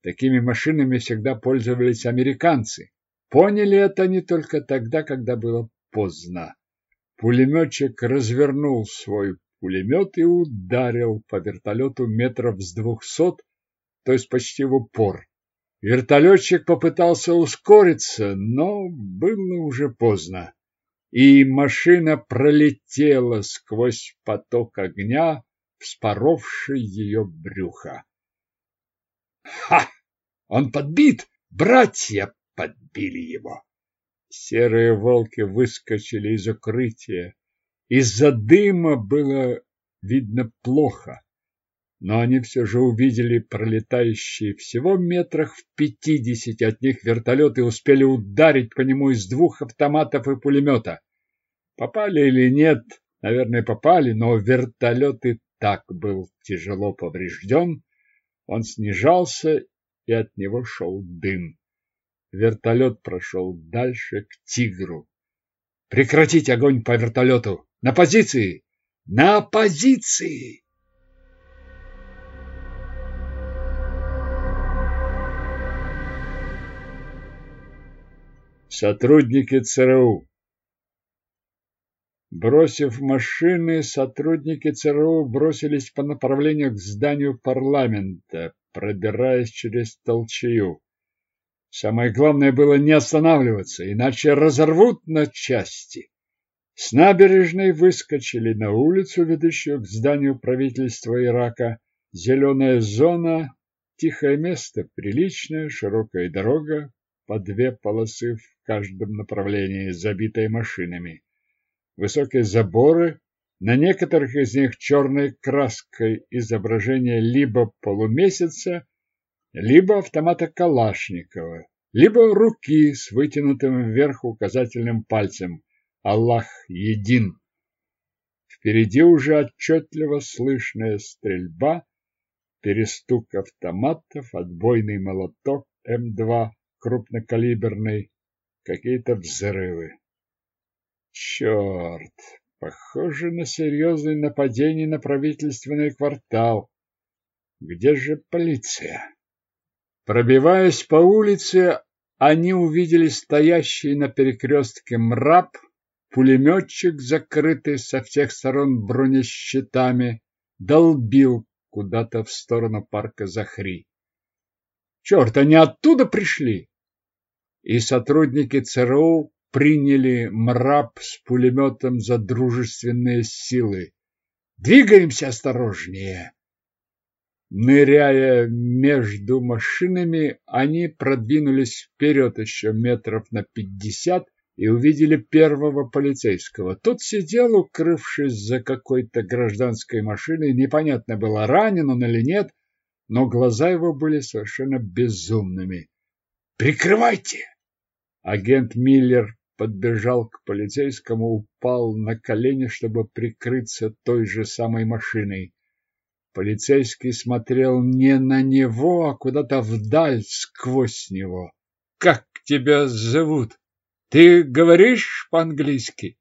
Такими машинами всегда пользовались американцы. Поняли это не только тогда, когда было поздно. Пулеметчик развернул свой пулемет и ударил по вертолету метров с двухсот, то есть почти в упор. Вертолетчик попытался ускориться, но было уже поздно, и машина пролетела сквозь поток огня, вспоровший ее брюхо. «Ха! Он подбит! Братья подбили его!» Серые волки выскочили из укрытия, из-за дыма было видно плохо, но они все же увидели пролетающие всего метрах в пятидесяти от них вертолет и успели ударить по нему из двух автоматов и пулемета. Попали или нет, наверное, попали, но вертолет и так был тяжело поврежден. Он снижался, и от него шел дым. Вертолет прошел дальше к «Тигру». «Прекратить огонь по вертолету!» На позиции! На позиции! Сотрудники ЦРУ Бросив машины, сотрудники ЦРУ бросились по направлению к зданию парламента, пробираясь через толчею. Самое главное было не останавливаться, иначе разорвут на части. С набережной выскочили на улицу, ведущую к зданию правительства Ирака. Зеленая зона, тихое место, приличная, широкая дорога, по две полосы в каждом направлении, забитая машинами. Высокие заборы, на некоторых из них черной краской изображение либо полумесяца, либо автомата Калашникова, либо руки с вытянутым вверх указательным пальцем. Аллах един. Впереди уже отчетливо слышная стрельба, перестук автоматов, отбойный молоток М2 крупнокалиберный, какие-то взрывы. Черт! Похоже на серьезное нападение на правительственный квартал. Где же полиция? Пробиваясь по улице, они увидели стоящий на перекрестке мраб, пулеметчик, закрытый со всех сторон бронещитами, долбил куда-то в сторону парка Захри. Черт, они оттуда пришли! И сотрудники ЦРУ приняли мраб с пулеметом за дружественные силы. Двигаемся осторожнее. Ныряя между машинами, они продвинулись вперед еще метров на пятьдесят и увидели первого полицейского. Тот сидел, укрывшись за какой-то гражданской машиной. Непонятно было, ранен он или нет, но глаза его были совершенно безумными. «Прикрывайте!» Агент Миллер подбежал к полицейскому, упал на колени, чтобы прикрыться той же самой машиной. Полицейский смотрел не на него, а куда-то вдаль сквозь него. «Как тебя зовут? Ты говоришь по-английски?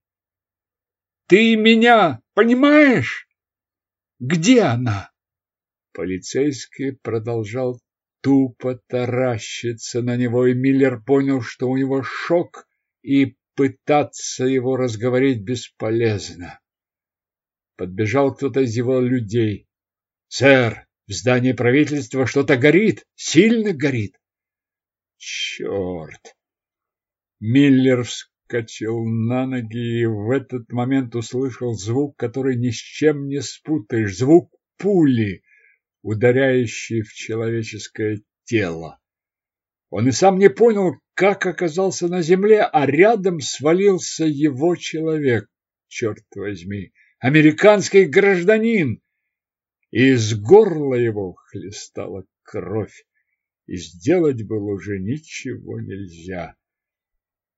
Ты меня понимаешь? Где она?» Полицейский продолжал тупо таращиться на него, и Миллер понял, что у него шок, и пытаться его разговорить бесполезно. Подбежал кто-то из его людей. Сэр, в здании правительства что-то горит, сильно горит. Черт! Миллер вскочил на ноги и в этот момент услышал звук, который ни с чем не спутаешь. Звук пули, ударяющей в человеческое тело. Он и сам не понял, как оказался на земле, а рядом свалился его человек. Черт возьми, американский гражданин! из горла его хлестала кровь, и сделать было уже ничего нельзя.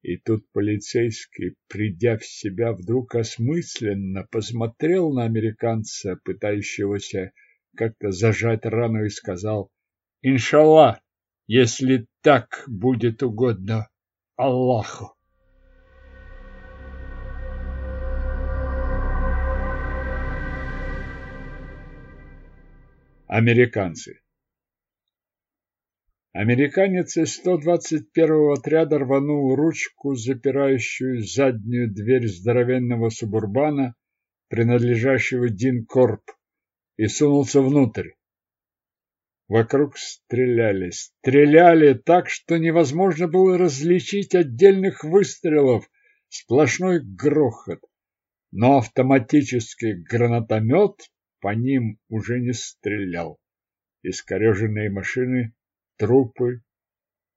И тут полицейский, придя в себя, вдруг осмысленно посмотрел на американца, пытающегося как-то зажать рану, и сказал «Иншаллах, если так будет угодно Аллаху». Американцы. Американец из 121-го отряда рванул ручку, запирающую заднюю дверь здоровенного субурбана, принадлежащего Дин Корп, и сунулся внутрь. Вокруг стреляли, стреляли так, что невозможно было различить отдельных выстрелов, сплошной грохот. Но автоматический гранатомет по ним уже не стрелял. Искореженные машины, трупы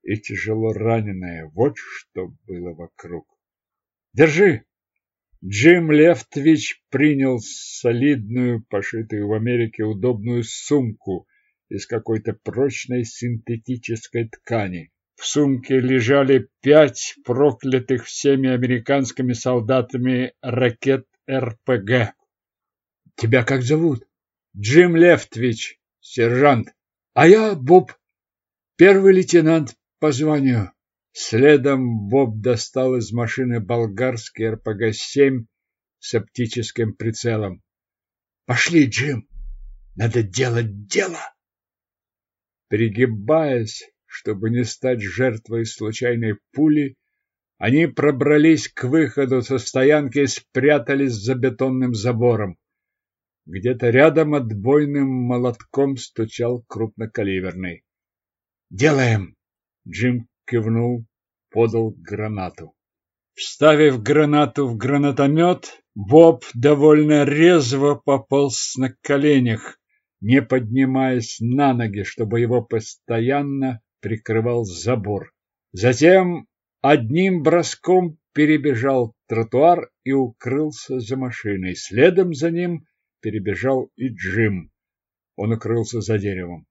и тяжело раненые. Вот что было вокруг. Держи! Джим Лефтвич принял солидную, пошитую в Америке удобную сумку из какой-то прочной синтетической ткани. В сумке лежали пять проклятых всеми американскими солдатами ракет РПГ. Тебя как зовут? Джим Лефтвич, сержант. А я Боб, первый лейтенант по званию. Следом Боб достал из машины болгарский РПГ-7 с оптическим прицелом. Пошли, Джим. Надо делать дело. Пригибаясь, чтобы не стать жертвой случайной пули, они пробрались к выходу со стоянки и спрятались за бетонным забором. Где-то рядом отбойным молотком стучал крупнокалиберный. «Делаем!» Джим кивнул, подал гранату. Вставив гранату в гранатомет, Боб довольно резво пополз на коленях, не поднимаясь на ноги, чтобы его постоянно прикрывал забор. Затем одним броском перебежал тротуар и укрылся за машиной. Следом за ним перебежал и Джим. Он укрылся за деревом.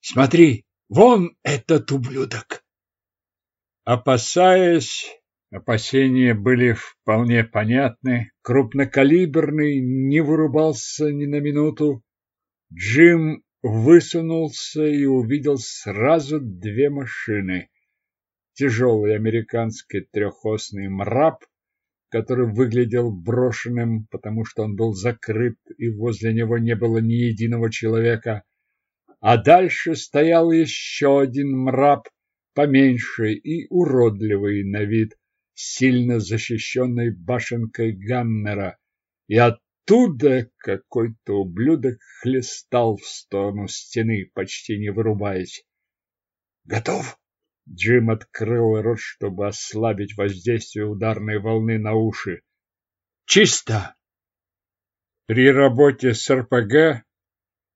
«Смотри, вон этот ублюдок!» Опасаясь, опасения были вполне понятны, крупнокалиберный не вырубался ни на минуту. Джим высунулся и увидел сразу две машины. Тяжелый американский трехосный мраб который выглядел брошенным, потому что он был закрыт, и возле него не было ни единого человека. А дальше стоял еще один мраб, поменьше и уродливый на вид, сильно защищенной башенкой Ганнера, и оттуда какой-то ублюдок хлестал в сторону стены, почти не вырубаясь. «Готов?» Джим открыл рот, чтобы ослабить воздействие ударной волны на уши. Чисто! При работе с РПГ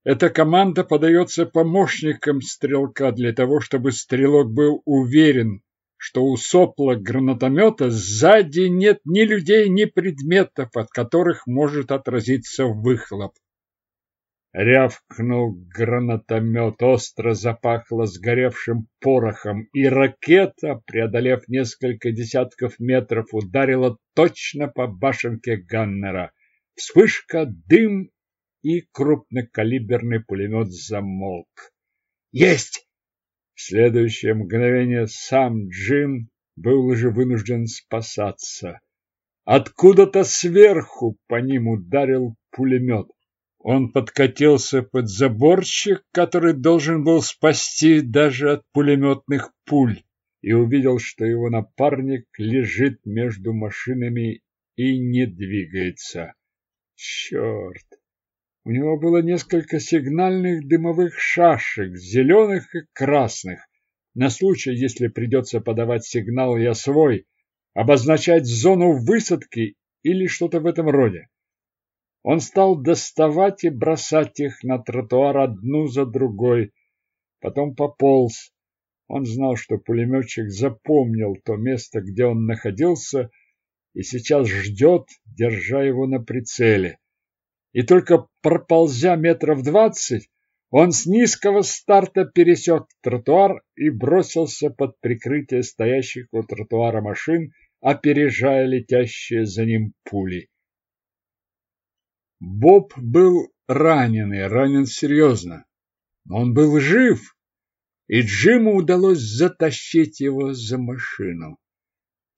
эта команда подается помощникам стрелка для того, чтобы стрелок был уверен, что у сопла гранатомета сзади нет ни людей, ни предметов, от которых может отразиться выхлоп. Рявкнул гранатомет, остро запахло сгоревшим порохом, и ракета, преодолев несколько десятков метров, ударила точно по башенке Ганнера. Вспышка, дым и крупнокалиберный пулемет замолк. «Есть!» В следующее мгновение сам Джим был уже вынужден спасаться. Откуда-то сверху по ним ударил пулемет. Он подкатился под заборчик, который должен был спасти даже от пулеметных пуль, и увидел, что его напарник лежит между машинами и не двигается. Черт! У него было несколько сигнальных дымовых шашек, зеленых и красных, на случай, если придется подавать сигнал «я свой», обозначать зону высадки или что-то в этом роде. Он стал доставать и бросать их на тротуар одну за другой, потом пополз. Он знал, что пулеметчик запомнил то место, где он находился, и сейчас ждет, держа его на прицеле. И только проползя метров двадцать, он с низкого старта пересек тротуар и бросился под прикрытие стоящих у тротуара машин, опережая летящие за ним пули. Боб был ранен и ранен серьезно. Но он был жив, и Джиму удалось затащить его за машину.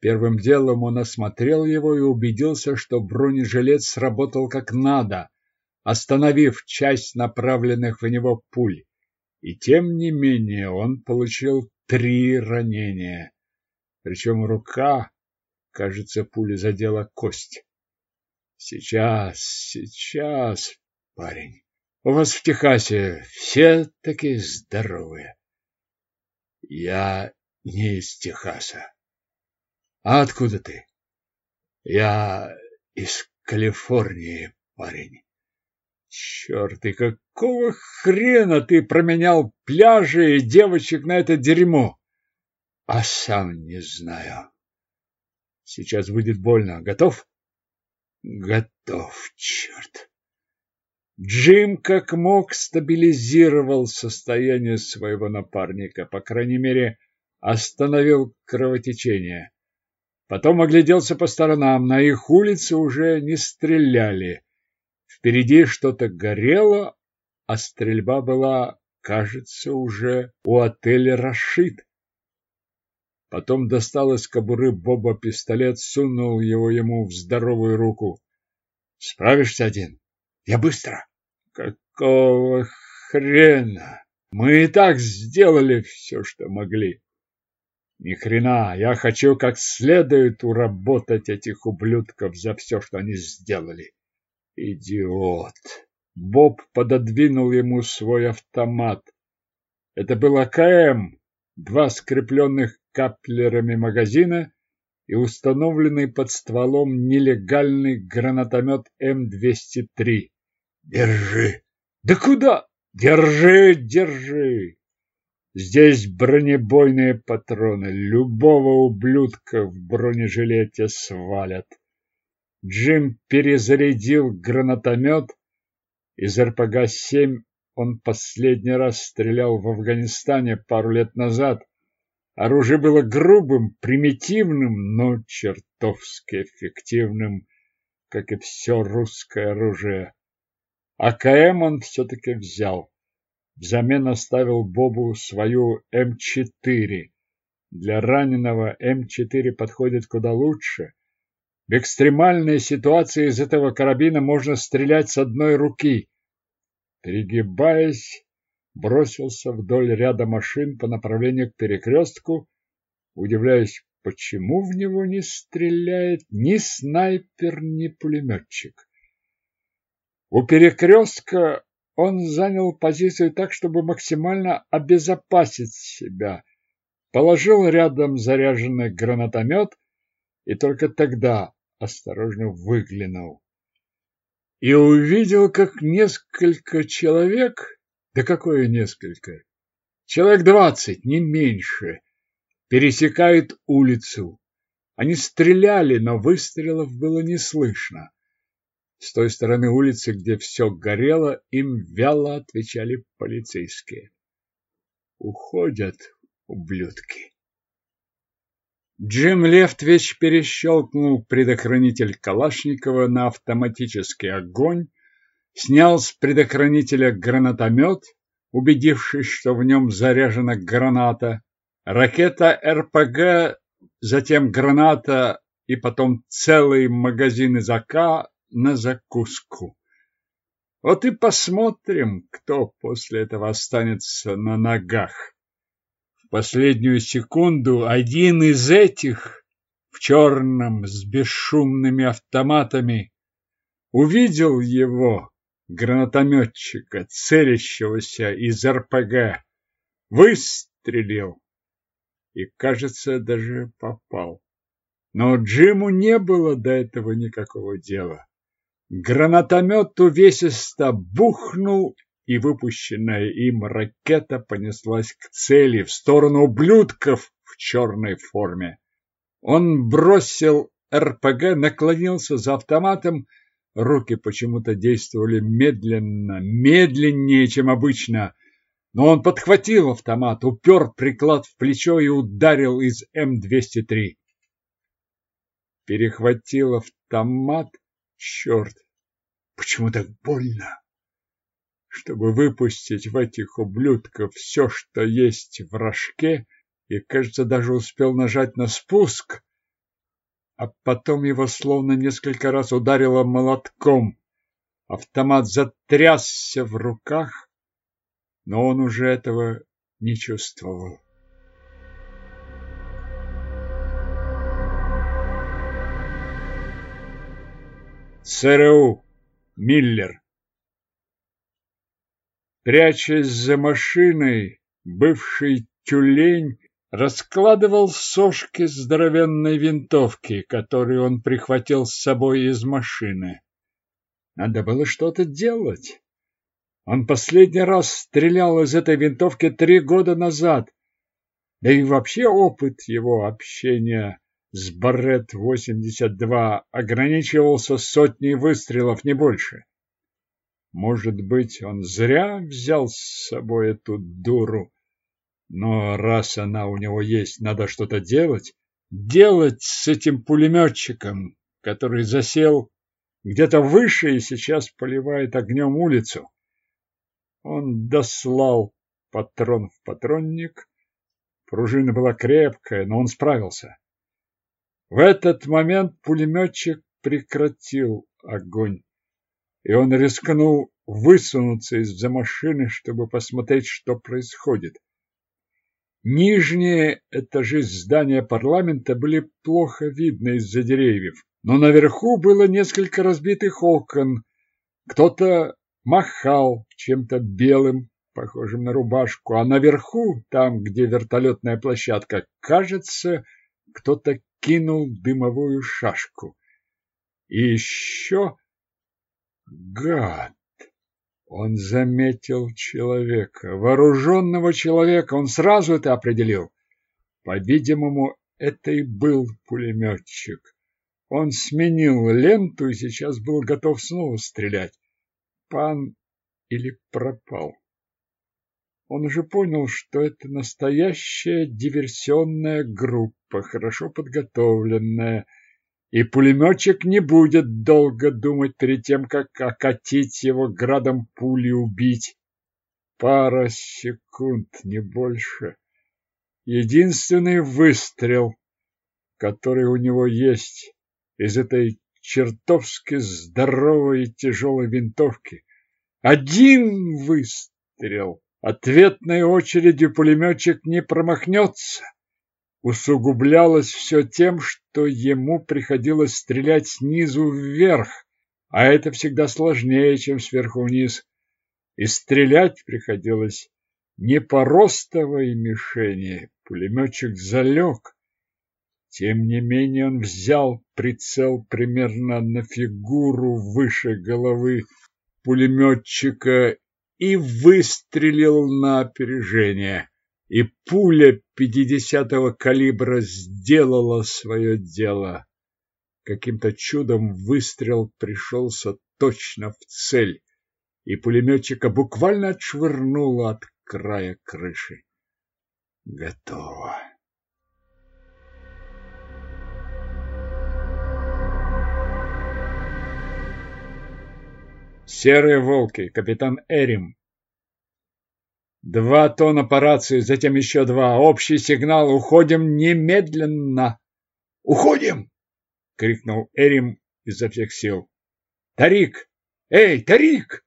Первым делом он осмотрел его и убедился, что бронежилет сработал как надо, остановив часть направленных в него пуль. И тем не менее он получил три ранения. Причем рука, кажется, пуля задела кость. Сейчас, сейчас, парень. У вас в Техасе все такие здоровые. Я не из Техаса. А откуда ты? Я из Калифорнии, парень. Черт, и какого хрена ты променял пляжи и девочек на это дерьмо? А сам не знаю. Сейчас будет больно. Готов? Готов, черт! Джим как мог стабилизировал состояние своего напарника, по крайней мере, остановил кровотечение. Потом огляделся по сторонам, на их улице уже не стреляли. Впереди что-то горело, а стрельба была, кажется, уже у отеля «Рашид». Потом достал из кобуры Боба пистолет, сунул его ему в здоровую руку. Справишься один? Я быстро. Какого хрена? Мы и так сделали все, что могли. Ни хрена, я хочу как следует уработать этих ублюдков за все, что они сделали. Идиот. Боб пододвинул ему свой автомат. Это был АКМ, два скрепленных каплерами магазина и установленный под стволом нелегальный гранатомет М-203. Держи. Да куда? Держи, держи. Здесь бронебойные патроны. Любого ублюдка в бронежилете свалят. Джим перезарядил гранатомет. Из РПГ-7 он последний раз стрелял в Афганистане пару лет назад. Оружие было грубым, примитивным, но чертовски эффективным, как и все русское оружие. АКМ он все-таки взял. Взамен оставил Бобу свою М4. Для раненого М4 подходит куда лучше. В экстремальной ситуации из этого карабина можно стрелять с одной руки. Перегибаясь, бросился вдоль ряда машин по направлению к перекрестку, удивляясь, почему в него не стреляет ни снайпер, ни пулеметчик. У перекрестка он занял позицию так, чтобы максимально обезопасить себя, положил рядом заряженный гранатомет и только тогда осторожно выглянул. И увидел, как несколько человек, да какое несколько, человек двадцать, не меньше, пересекают улицу. Они стреляли, но выстрелов было не слышно. С той стороны улицы, где все горело, им вяло отвечали полицейские. Уходят, ублюдки. Джим Лефтвич перещелкнул предохранитель Калашникова на автоматический огонь, снял с предохранителя гранатомет, убедившись, что в нем заряжена граната, ракета РПГ, затем граната и потом целый магазин из АК на закуску. Вот и посмотрим, кто после этого останется на ногах. В последнюю секунду один из этих в черном с бесшумными автоматами увидел его, гранатометчика, целящегося из РПГ, выстрелил и, кажется, даже попал. Но Джиму не было до этого никакого дела. Гранатомет увесисто бухнул, и выпущенная им ракета понеслась к цели в сторону ублюдков в черной форме. Он бросил РПГ, наклонился за автоматом. Руки почему-то действовали медленно, медленнее, чем обычно. Но он подхватил автомат, упер приклад в плечо и ударил из М-203. Перехватил автомат. Черт, Почему так больно? Чтобы выпустить в этих ублюдков все, что есть в рожке, и, кажется, даже успел нажать на спуск, а потом его словно несколько раз ударило молотком. Автомат затрясся в руках, но он уже этого не чувствовал. ЦРУ Миллер. Прячась за машиной, бывший тюлень раскладывал сошки здоровенной винтовки, которую он прихватил с собой из машины. Надо было что-то делать. Он последний раз стрелял из этой винтовки три года назад. Да и вообще опыт его общения с Баррет-82 ограничивался сотней выстрелов, не больше. Может быть, он зря взял с собой эту дуру. Но раз она у него есть, надо что-то делать. Делать с этим пулеметчиком, который засел где-то выше и сейчас поливает огнем улицу. Он дослал патрон в патронник. Пружина была крепкая, но он справился. В этот момент пулеметчик прекратил огонь. и он рискнул высунуться из-за машины, чтобы посмотреть, что происходит. Нижние этажи здания парламента были плохо видны из-за деревьев, но наверху было несколько разбитых окон. Кто-то махал чем-то белым, похожим на рубашку, а наверху, там, где вертолетная площадка, кажется, кто-то кинул дымовую шашку. И еще гад! Он заметил человека, вооруженного человека, он сразу это определил. По-видимому, это и был пулеметчик. Он сменил ленту и сейчас был готов снова стрелять. Пан или пропал. Он уже понял, что это настоящая диверсионная группа, хорошо подготовленная, и пулеметчик не будет долго думать перед тем, как окатить его градом пули убить. Пара секунд, не больше. Единственный выстрел, который у него есть из этой чертовски здоровой и тяжелой винтовки. Один выстрел. Ответной очередью пулеметчик не промахнется. Усугублялось все тем, что ему приходилось стрелять снизу вверх, а это всегда сложнее, чем сверху вниз. И стрелять приходилось не по ростовой мишени. Пулеметчик залег. Тем не менее он взял прицел примерно на фигуру выше головы пулеметчика и выстрелил на опережение. И пуля пятидесятого калибра сделала свое дело. Каким-то чудом выстрел пришелся точно в цель, и пулеметчика буквально отшвырнуло от края крыши. Готово. Серые волки, капитан Эрим. Два тона по рации, затем еще два. Общий сигнал. Уходим немедленно. Уходим! крикнул Эрим изо всех сил. Тарик! Эй, Тарик!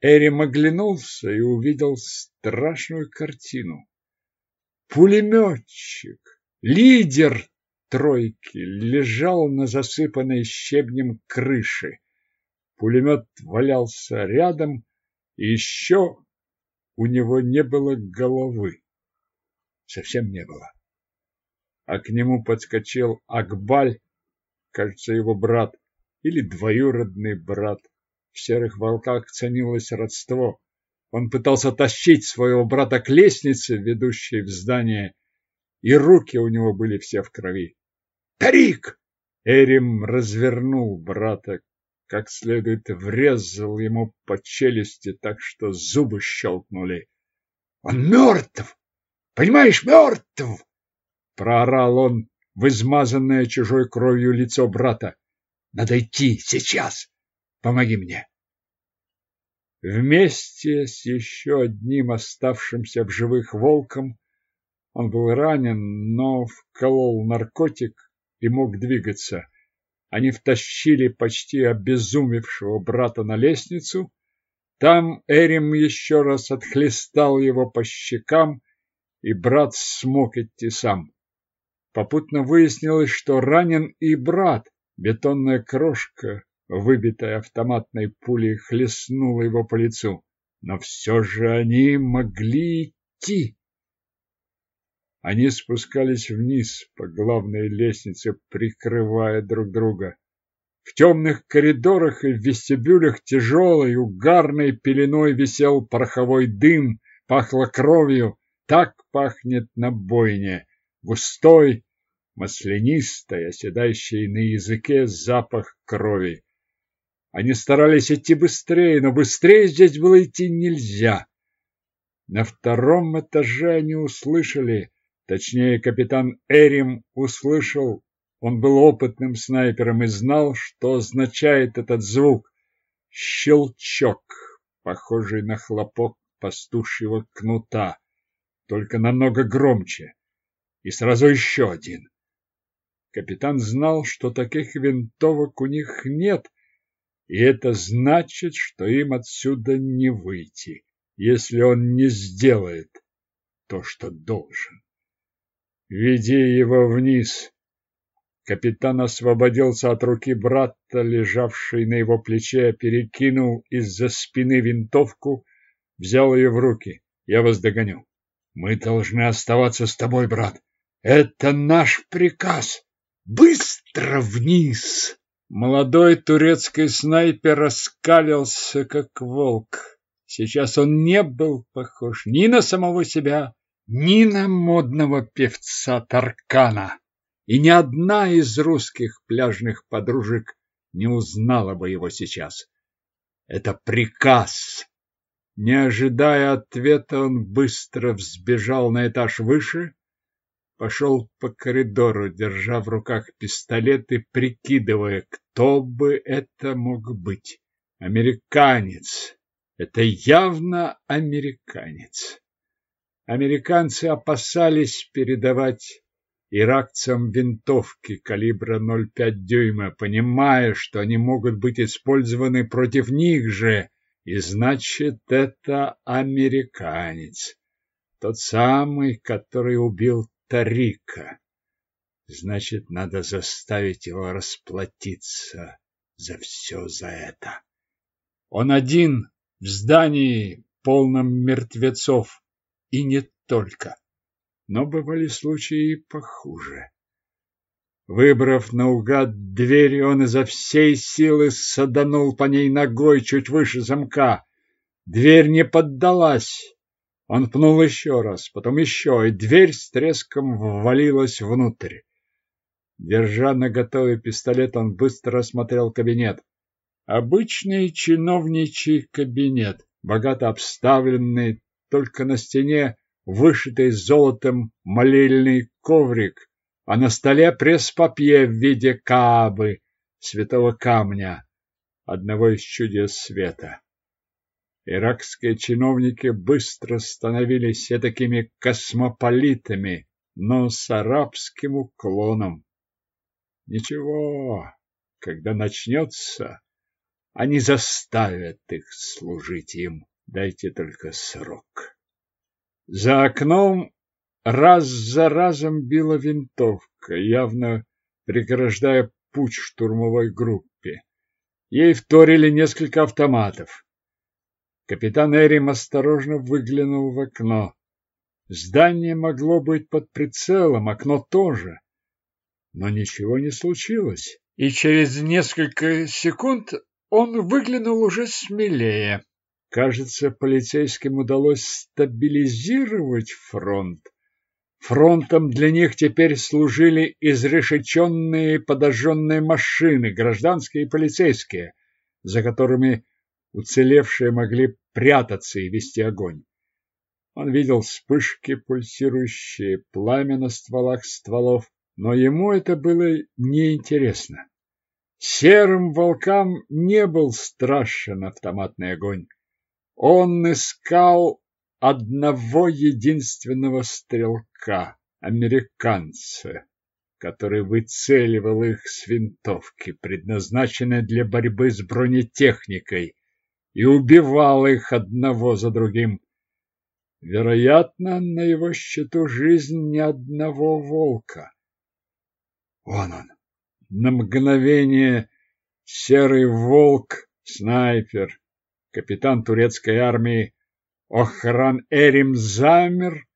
Эрим оглянулся и увидел страшную картину. Пулеметчик, лидер тройки, лежал на засыпанной щебнем крыше. Пулемет валялся рядом, и еще у него не было головы. Совсем не было. А к нему подскочил Акбаль, кажется, его брат, или двоюродный брат. В серых волках ценилось родство. Он пытался тащить своего брата к лестнице, ведущей в здание, и руки у него были все в крови. «Тарик!» Эрим развернул брата как следует врезал ему по челюсти так, что зубы щелкнули. «Он мертв! Понимаешь, мертв!» Проорал он в измазанное чужой кровью лицо брата. «Надо идти сейчас! Помоги мне!» Вместе с еще одним оставшимся в живых волком он был ранен, но вколол наркотик и мог двигаться. Они втащили почти обезумевшего брата на лестницу. Там Эрим еще раз отхлестал его по щекам, и брат смог идти сам. Попутно выяснилось, что ранен и брат. Бетонная крошка, выбитая автоматной пулей, хлестнула его по лицу. Но все же они могли идти. Они спускались вниз по главной лестнице, прикрывая друг друга. В темных коридорах и вестибюлях тяжелой угарной пеленой висел пороховой дым, пахло кровью. Так пахнет на бойне. Густой, маслянистой, оседающий на языке запах крови. Они старались идти быстрее, но быстрее здесь было идти нельзя. На втором этаже они услышали Точнее, капитан Эрим услышал, он был опытным снайпером и знал, что означает этот звук. Щелчок, похожий на хлопок пастушьего кнута, только намного громче. И сразу еще один. Капитан знал, что таких винтовок у них нет, И это значит, что им отсюда не выйти, если он не сделает то, что должен. Веди его вниз. Капитан освободился от руки брата, лежавшей на его плече, перекинул из-за спины винтовку, взял ее в руки. Я вас догоню. Мы должны оставаться с тобой, брат. Это наш приказ. Быстро вниз! Молодой турецкий снайпер раскалился, как волк. Сейчас он не был похож ни на самого себя, ни на модного певца Таркана. И ни одна из русских пляжных подружек не узнала бы его сейчас. Это приказ. Не ожидая ответа, он быстро взбежал на этаж выше, пошел по коридору, держа в руках пистолет и прикидывая, кто бы это мог быть. Американец. Это явно американец. Американцы опасались передавать иракцам винтовки калибра 0,5 дюйма, понимая, что они могут быть использованы против них же, и значит, это американец. Тот самый, который убил Тарика. Значит, надо заставить его расплатиться за все за это. Он один в здании, полном мертвецов, и не только. Но бывали случаи и похуже. Выбрав наугад дверь, он изо всей силы саданул по ней ногой чуть выше замка. Дверь не поддалась. Он пнул еще раз, потом еще, и дверь с треском ввалилась внутрь. Держа наготове пистолет, он быстро осмотрел кабинет. Обычный чиновничий кабинет, богато обставленный, только на стене вышитый золотом молельный коврик, а на столе пресс-папье в виде каабы, святого камня, одного из чудес света. Иракские чиновники быстро становились такими космополитами, но с арабским уклоном. Ничего, когда начнется, они заставят их служить им. Дайте только срок. За окном раз за разом била винтовка, явно преграждая путь штурмовой группе. Ей вторили несколько автоматов. Капитан Эрим осторожно выглянул в окно. Здание могло быть под прицелом, окно тоже. Но ничего не случилось. И через несколько секунд он выглянул уже смелее. Кажется, полицейским удалось стабилизировать фронт. Фронтом для них теперь служили изрешеченные подожженные машины, гражданские и полицейские, за которыми уцелевшие могли прятаться и вести огонь. Он видел вспышки, пульсирующие пламя на стволах стволов, но ему это было неинтересно. Серым волкам не был страшен автоматный огонь. Он искал одного единственного стрелка, американца, который выцеливал их с винтовки, предназначенной для борьбы с бронетехникой, и убивал их одного за другим. Вероятно, на его счету жизнь ни одного волка. Вон он, на мгновение серый волк, снайпер, капитан турецкой армии Охран Эрим замер,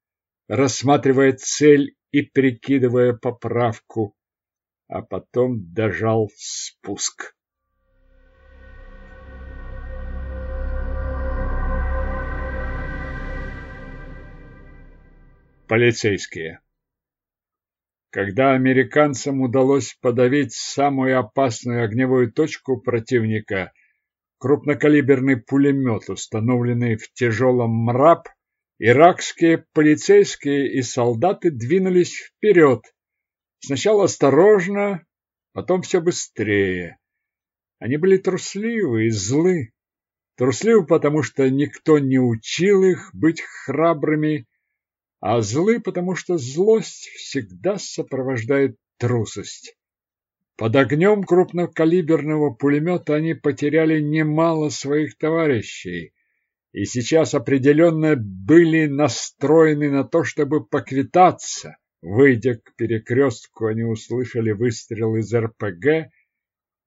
рассматривая цель и прикидывая поправку, а потом дожал спуск. полицейские. Когда американцам удалось подавить самую опасную огневую точку противника, крупнокалиберный пулемет, установленный в тяжелом МРАП, иракские полицейские и солдаты двинулись вперед. Сначала осторожно, потом все быстрее. Они были трусливы и злы. Трусливы, потому что никто не учил их быть храбрыми а злы, потому что злость всегда сопровождает трусость. Под огнем крупнокалиберного пулемета они потеряли немало своих товарищей и сейчас определенно были настроены на то, чтобы поквитаться. Выйдя к перекрестку, они услышали выстрел из РПГ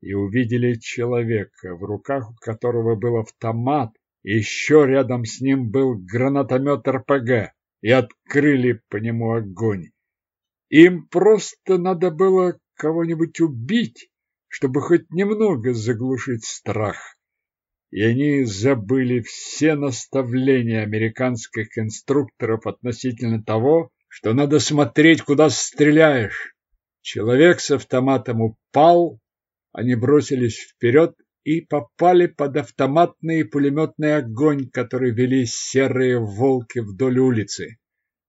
и увидели человека, в руках которого был автомат, и еще рядом с ним был гранатомет РПГ, и открыли по нему огонь. Им просто надо было кого-нибудь убить, чтобы хоть немного заглушить страх. И они забыли все наставления американских инструкторов относительно того, что надо смотреть, куда стреляешь. Человек с автоматом упал, они бросились вперед и попали под автоматный и пулеметный огонь, который вели серые волки вдоль улицы.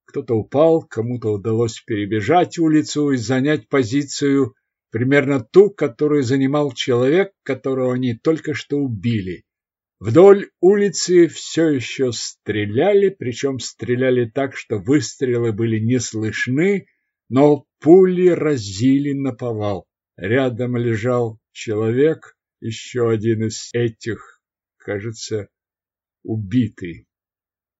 Кто-то упал, кому-то удалось перебежать улицу и занять позицию, примерно ту, которую занимал человек, которого они только что убили. Вдоль улицы все еще стреляли, причем стреляли так, что выстрелы были не слышны, но пули разили на повал. Рядом лежал человек, еще один из этих, кажется, убитый.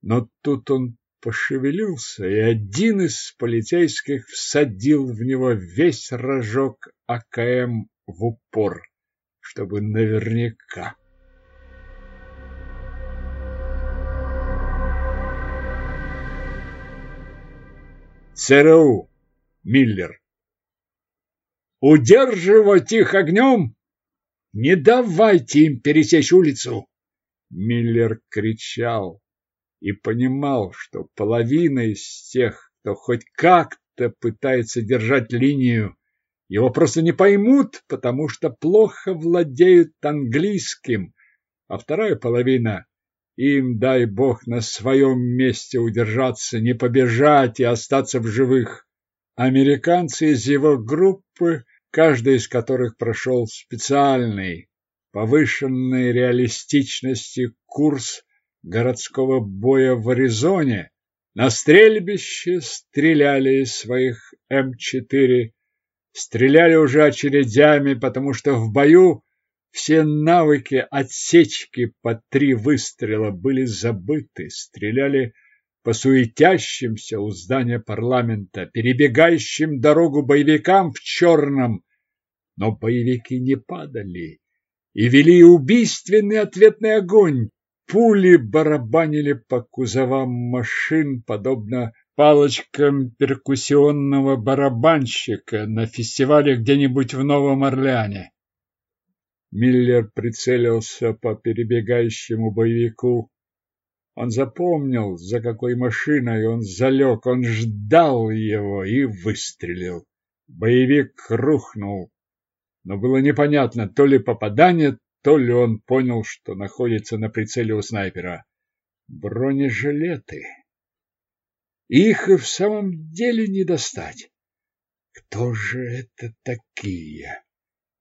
Но тут он пошевелился, и один из полицейских всадил в него весь рожок АКМ в упор, чтобы наверняка. ЦРУ. Миллер. Удерживать их огнем? Не давайте им пересечь улицу! Миллер кричал и понимал, что половина из тех, кто хоть как-то пытается держать линию, его просто не поймут, потому что плохо владеют английским, а вторая половина им, дай бог, на своем месте удержаться, не побежать и остаться в живых. Американцы из его группы, каждый из которых прошел специальный, повышенной реалистичности курс городского боя в Аризоне, на стрельбище стреляли из своих М4, стреляли уже очередями, потому что в бою все навыки отсечки по три выстрела были забыты, стреляли по суетящимся у здания парламента, перебегающим дорогу боевикам в черном. Но боевики не падали и вели убийственный ответный огонь. Пули барабанили по кузовам машин, подобно палочкам перкуссионного барабанщика на фестивале где-нибудь в Новом Орлеане. Миллер прицелился по перебегающему боевику. Он запомнил, за какой машиной он залег, он ждал его и выстрелил. Боевик рухнул, но было непонятно, то ли попадание, то ли он понял, что находится на прицеле у снайпера. Бронежилеты. Их и в самом деле не достать. Кто же это такие?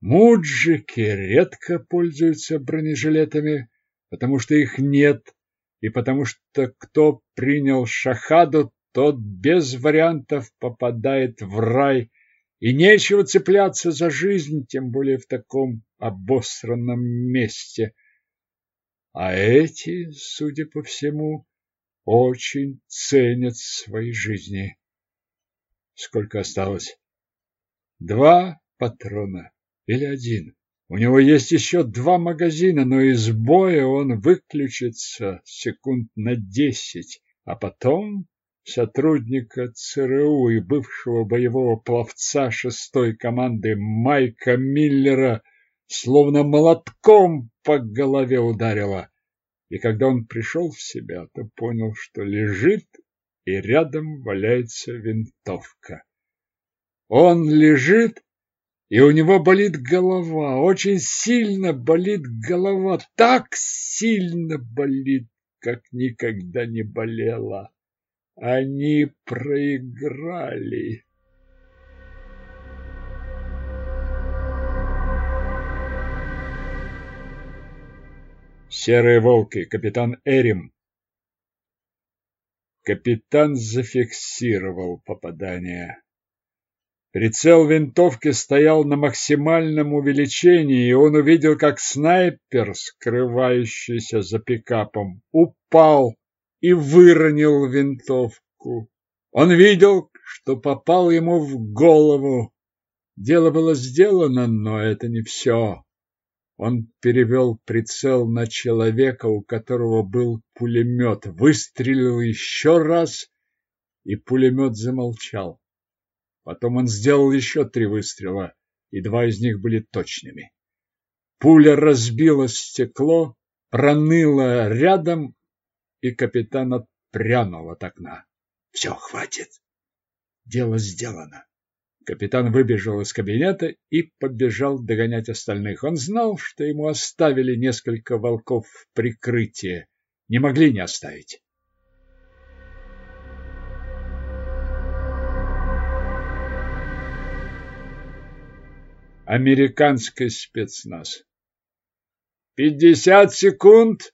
Муджики редко пользуются бронежилетами, потому что их нет, и потому что кто принял шахаду, тот без вариантов попадает в рай, и нечего цепляться за жизнь, тем более в таком обосранном месте. А эти, судя по всему, очень ценят свои жизни. Сколько осталось? Два патрона или один. У него есть еще два магазина, но из боя он выключится секунд на десять, а потом сотрудника ЦРУ и бывшего боевого пловца шестой команды Майка Миллера словно молотком по голове ударило. И когда он пришел в себя, то понял, что лежит, и рядом валяется винтовка. Он лежит и у него болит голова, очень сильно болит голова, так сильно болит, как никогда не болела. Они проиграли. Серые волки, капитан Эрим. Капитан зафиксировал попадание. Прицел винтовки стоял на максимальном увеличении, и он увидел, как снайпер, скрывающийся за пикапом, упал и выронил винтовку. Он видел, что попал ему в голову. Дело было сделано, но это не все. Он перевел прицел на человека, у которого был пулемет, выстрелил еще раз, и пулемет замолчал. Потом он сделал еще три выстрела, и два из них были точными. Пуля разбила стекло, проныла рядом, и капитан отпрянул от окна. Все, хватит. Дело сделано. Капитан выбежал из кабинета и побежал догонять остальных. Он знал, что ему оставили несколько волков в прикрытие. Не могли не оставить. американский спецназ. Пятьдесят секунд.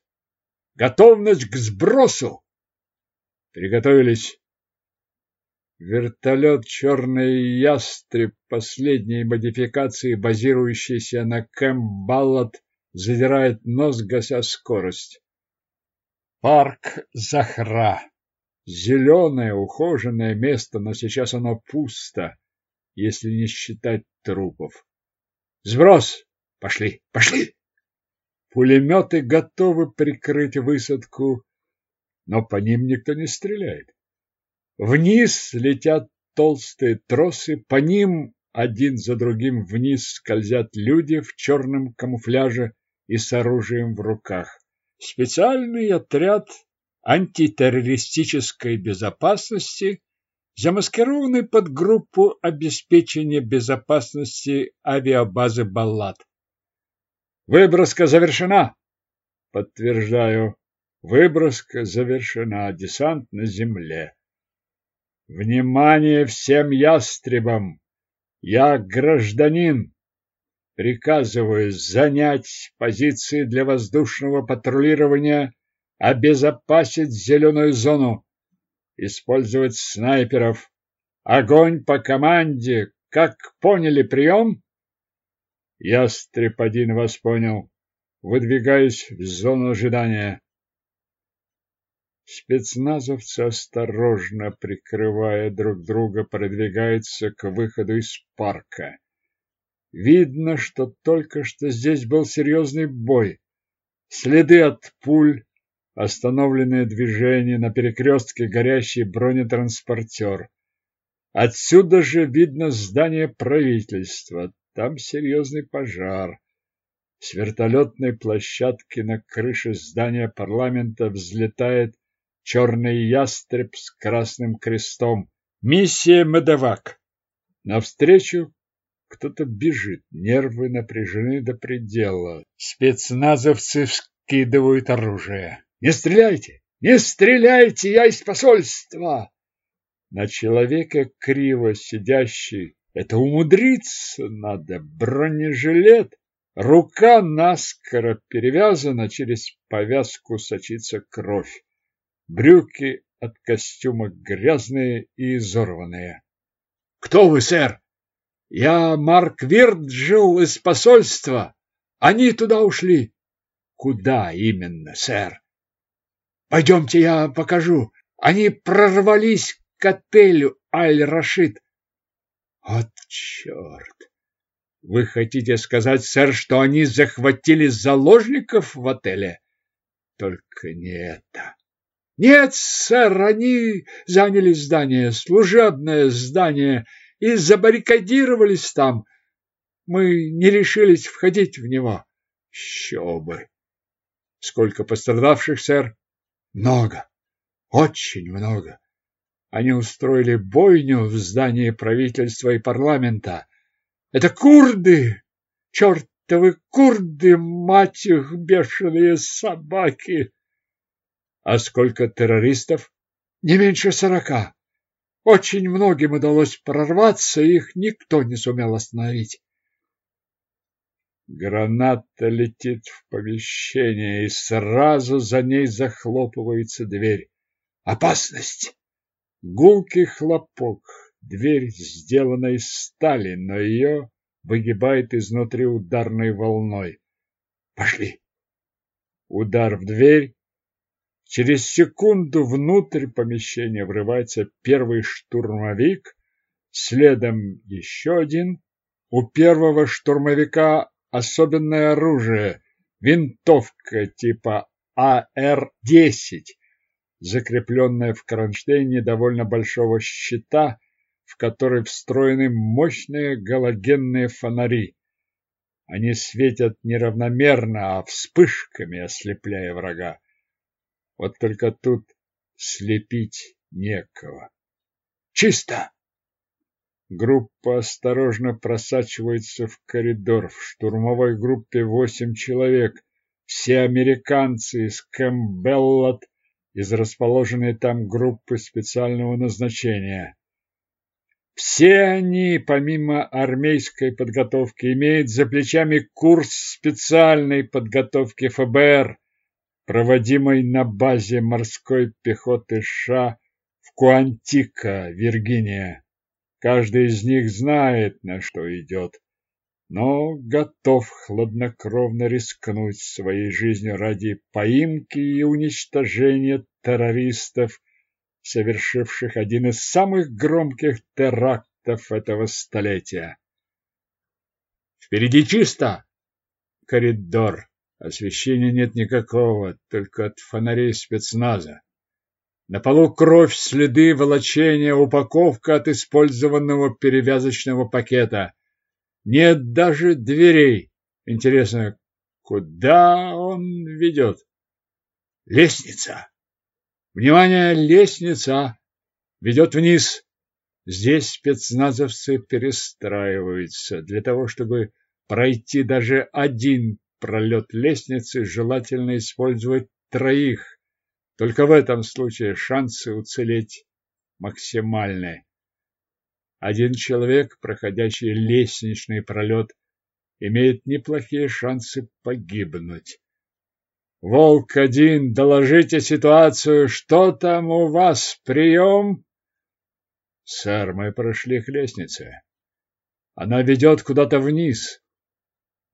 Готовность к сбросу. Приготовились. Вертолет «Черный ястреб» последней модификации, базирующийся на Баллад, задирает нос, гася скорость. Парк Захра. Зеленое, ухоженное место, но сейчас оно пусто, если не считать трупов. Сброс! Пошли, пошли! Пулеметы готовы прикрыть высадку, но по ним никто не стреляет. Вниз летят толстые тросы, по ним один за другим вниз скользят люди в черном камуфляже и с оружием в руках. Специальный отряд антитеррористической безопасности замаскированный под группу обеспечения безопасности авиабазы Баллад. Выброска завершена. Подтверждаю. Выброска завершена. Десант на земле. Внимание всем ястребам! Я гражданин. Приказываю занять позиции для воздушного патрулирования, обезопасить зеленую зону использовать снайперов. Огонь по команде. Как поняли прием? Ястреб-1 вас понял. Выдвигаюсь в зону ожидания. Спецназовцы, осторожно прикрывая друг друга, продвигаются к выходу из парка. Видно, что только что здесь был серьезный бой. Следы от пуль, Остановленное движение на перекрестке горящий бронетранспортер. Отсюда же видно здание правительства. Там серьезный пожар. С вертолетной площадки на крыше здания парламента взлетает черный ястреб с красным крестом. Миссия Медовак. Навстречу кто-то бежит, нервы напряжены до предела. Спецназовцы вскидывают оружие. Не стреляйте! Не стреляйте! Я из посольства!» На человека криво сидящий. Это умудриться надо. Бронежилет. Рука наскоро перевязана, через повязку сочится кровь. Брюки от костюма грязные и изорванные. «Кто вы, сэр?» «Я Марк Вирджил из посольства. Они туда ушли». «Куда именно, сэр?» Пойдемте, я покажу. Они прорвались к отелю Аль-Рашид. Вот черт! Вы хотите сказать, сэр, что они захватили заложников в отеле? Только не это. Нет, сэр, они заняли здание, служебное здание, и забаррикадировались там. Мы не решились входить в него. Еще бы! Сколько пострадавших, сэр? Много, очень много. Они устроили бойню в здании правительства и парламента. Это курды! Чертовы курды, мать их, бешеные собаки! А сколько террористов? Не меньше сорока. Очень многим удалось прорваться, их никто не сумел остановить. Граната летит в помещение, и сразу за ней захлопывается дверь. Опасность! Гулкий хлопок. Дверь сделана из стали, но ее выгибает изнутри ударной волной. Пошли. Удар в дверь. Через секунду внутрь помещения врывается первый штурмовик, следом еще один. У первого штурмовика особенное оружие, винтовка типа АР-10, закрепленная в кронштейне довольно большого щита, в который встроены мощные галогенные фонари. Они светят неравномерно, а вспышками ослепляя врага. Вот только тут слепить некого. Чисто! Группа осторожно просачивается в коридор. В штурмовой группе восемь человек. Все американцы из Кэмпбеллот, из расположенной там группы специального назначения. Все они, помимо армейской подготовки, имеют за плечами курс специальной подготовки ФБР, проводимой на базе морской пехоты США в Куантико, Виргиния. Каждый из них знает, на что идет, но готов хладнокровно рискнуть своей жизнью ради поимки и уничтожения террористов, совершивших один из самых громких терактов этого столетия. Впереди чисто. Коридор. Освещения нет никакого, только от фонарей спецназа. На полу кровь, следы волочения, упаковка от использованного перевязочного пакета. Нет даже дверей. Интересно, куда он ведет? Лестница. Внимание, лестница ведет вниз. Здесь спецназовцы перестраиваются. Для того, чтобы пройти даже один пролет лестницы, желательно использовать троих. Только в этом случае шансы уцелеть максимальны. Один человек, проходящий лестничный пролет, имеет неплохие шансы погибнуть. Волк-1, доложите ситуацию. Что там у вас? Прием? Сэр, мы прошли к лестнице. Она ведет куда-то вниз.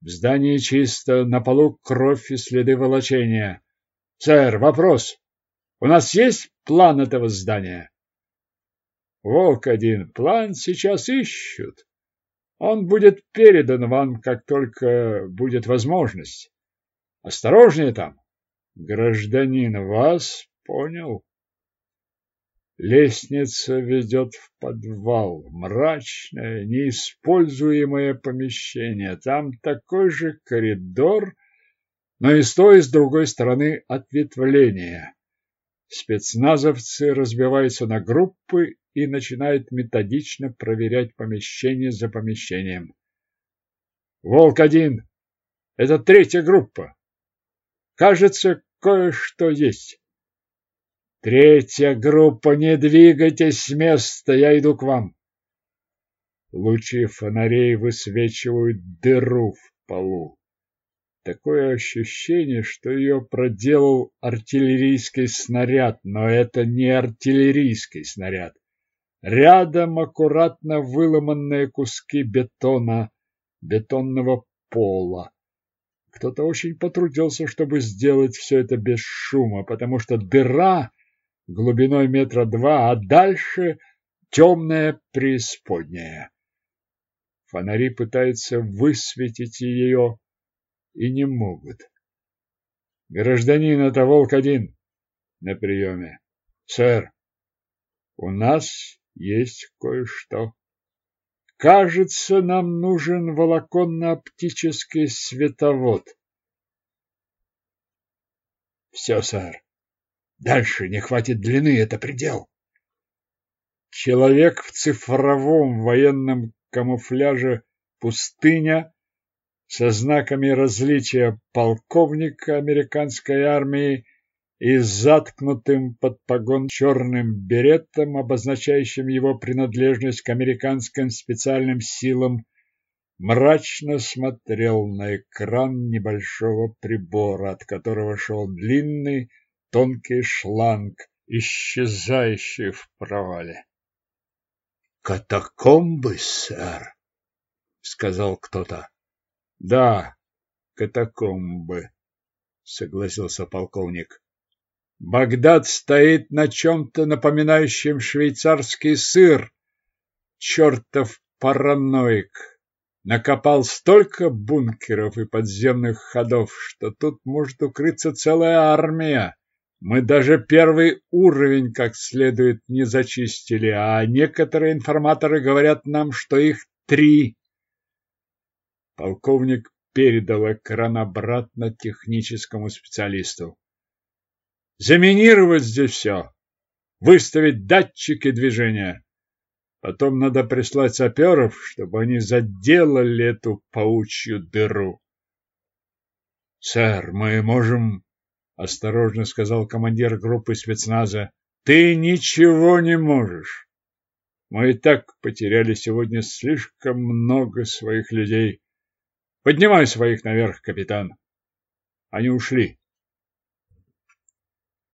В здании чисто, на полу кровь и следы волочения. Сэр, вопрос. У нас есть план этого здания? Волк-1, план сейчас ищут. Он будет передан вам, как только будет возможность. Осторожнее там. Гражданин, вас понял. Лестница ведет в подвал, мрачное, неиспользуемое помещение. Там такой же коридор, но и с той, и с другой стороны ответвление. Спецназовцы разбиваются на группы и начинают методично проверять помещение за помещением. Волк-1. Это третья группа. Кажется, кое-что есть. Третья группа, не двигайтесь с места, я иду к вам. Лучи фонарей высвечивают дыру в полу. Такое ощущение, что ее проделал артиллерийский снаряд, но это не артиллерийский снаряд. Рядом аккуратно выломанные куски бетона, бетонного пола. Кто-то очень потрудился, чтобы сделать все это без шума, потому что дыра глубиной метра два, а дальше темная преисподняя. Фонари пытаются высветить ее и не могут. Гражданин, это Волк-1 на приеме. Сэр, у нас есть кое-что. Кажется, нам нужен волоконно-оптический световод. Все, сэр. Дальше не хватит длины, это предел. Человек в цифровом военном камуфляже пустыня со знаками различия полковника американской армии и заткнутым под погон черным беретом, обозначающим его принадлежность к американским специальным силам, мрачно смотрел на экран небольшого прибора, от которого шел длинный тонкий шланг, исчезающий в провале. Катакомбы, сэр, сказал кто-то. Да, катакомбы, согласился полковник. Багдад стоит на чем-то напоминающем швейцарский сыр. Чертов параноик. Накопал столько бункеров и подземных ходов, что тут может укрыться целая армия. Мы даже первый уровень как следует не зачистили, а некоторые информаторы говорят нам, что их три. Полковник передал экран обратно техническому специалисту. Заминировать здесь все. Выставить датчики движения. Потом надо прислать саперов, чтобы они заделали эту паучью дыру. Сэр, мы можем, осторожно сказал командир группы спецназа. Ты ничего не можешь. Мы и так потеряли сегодня слишком много своих людей. Поднимай своих наверх, капитан. Они ушли.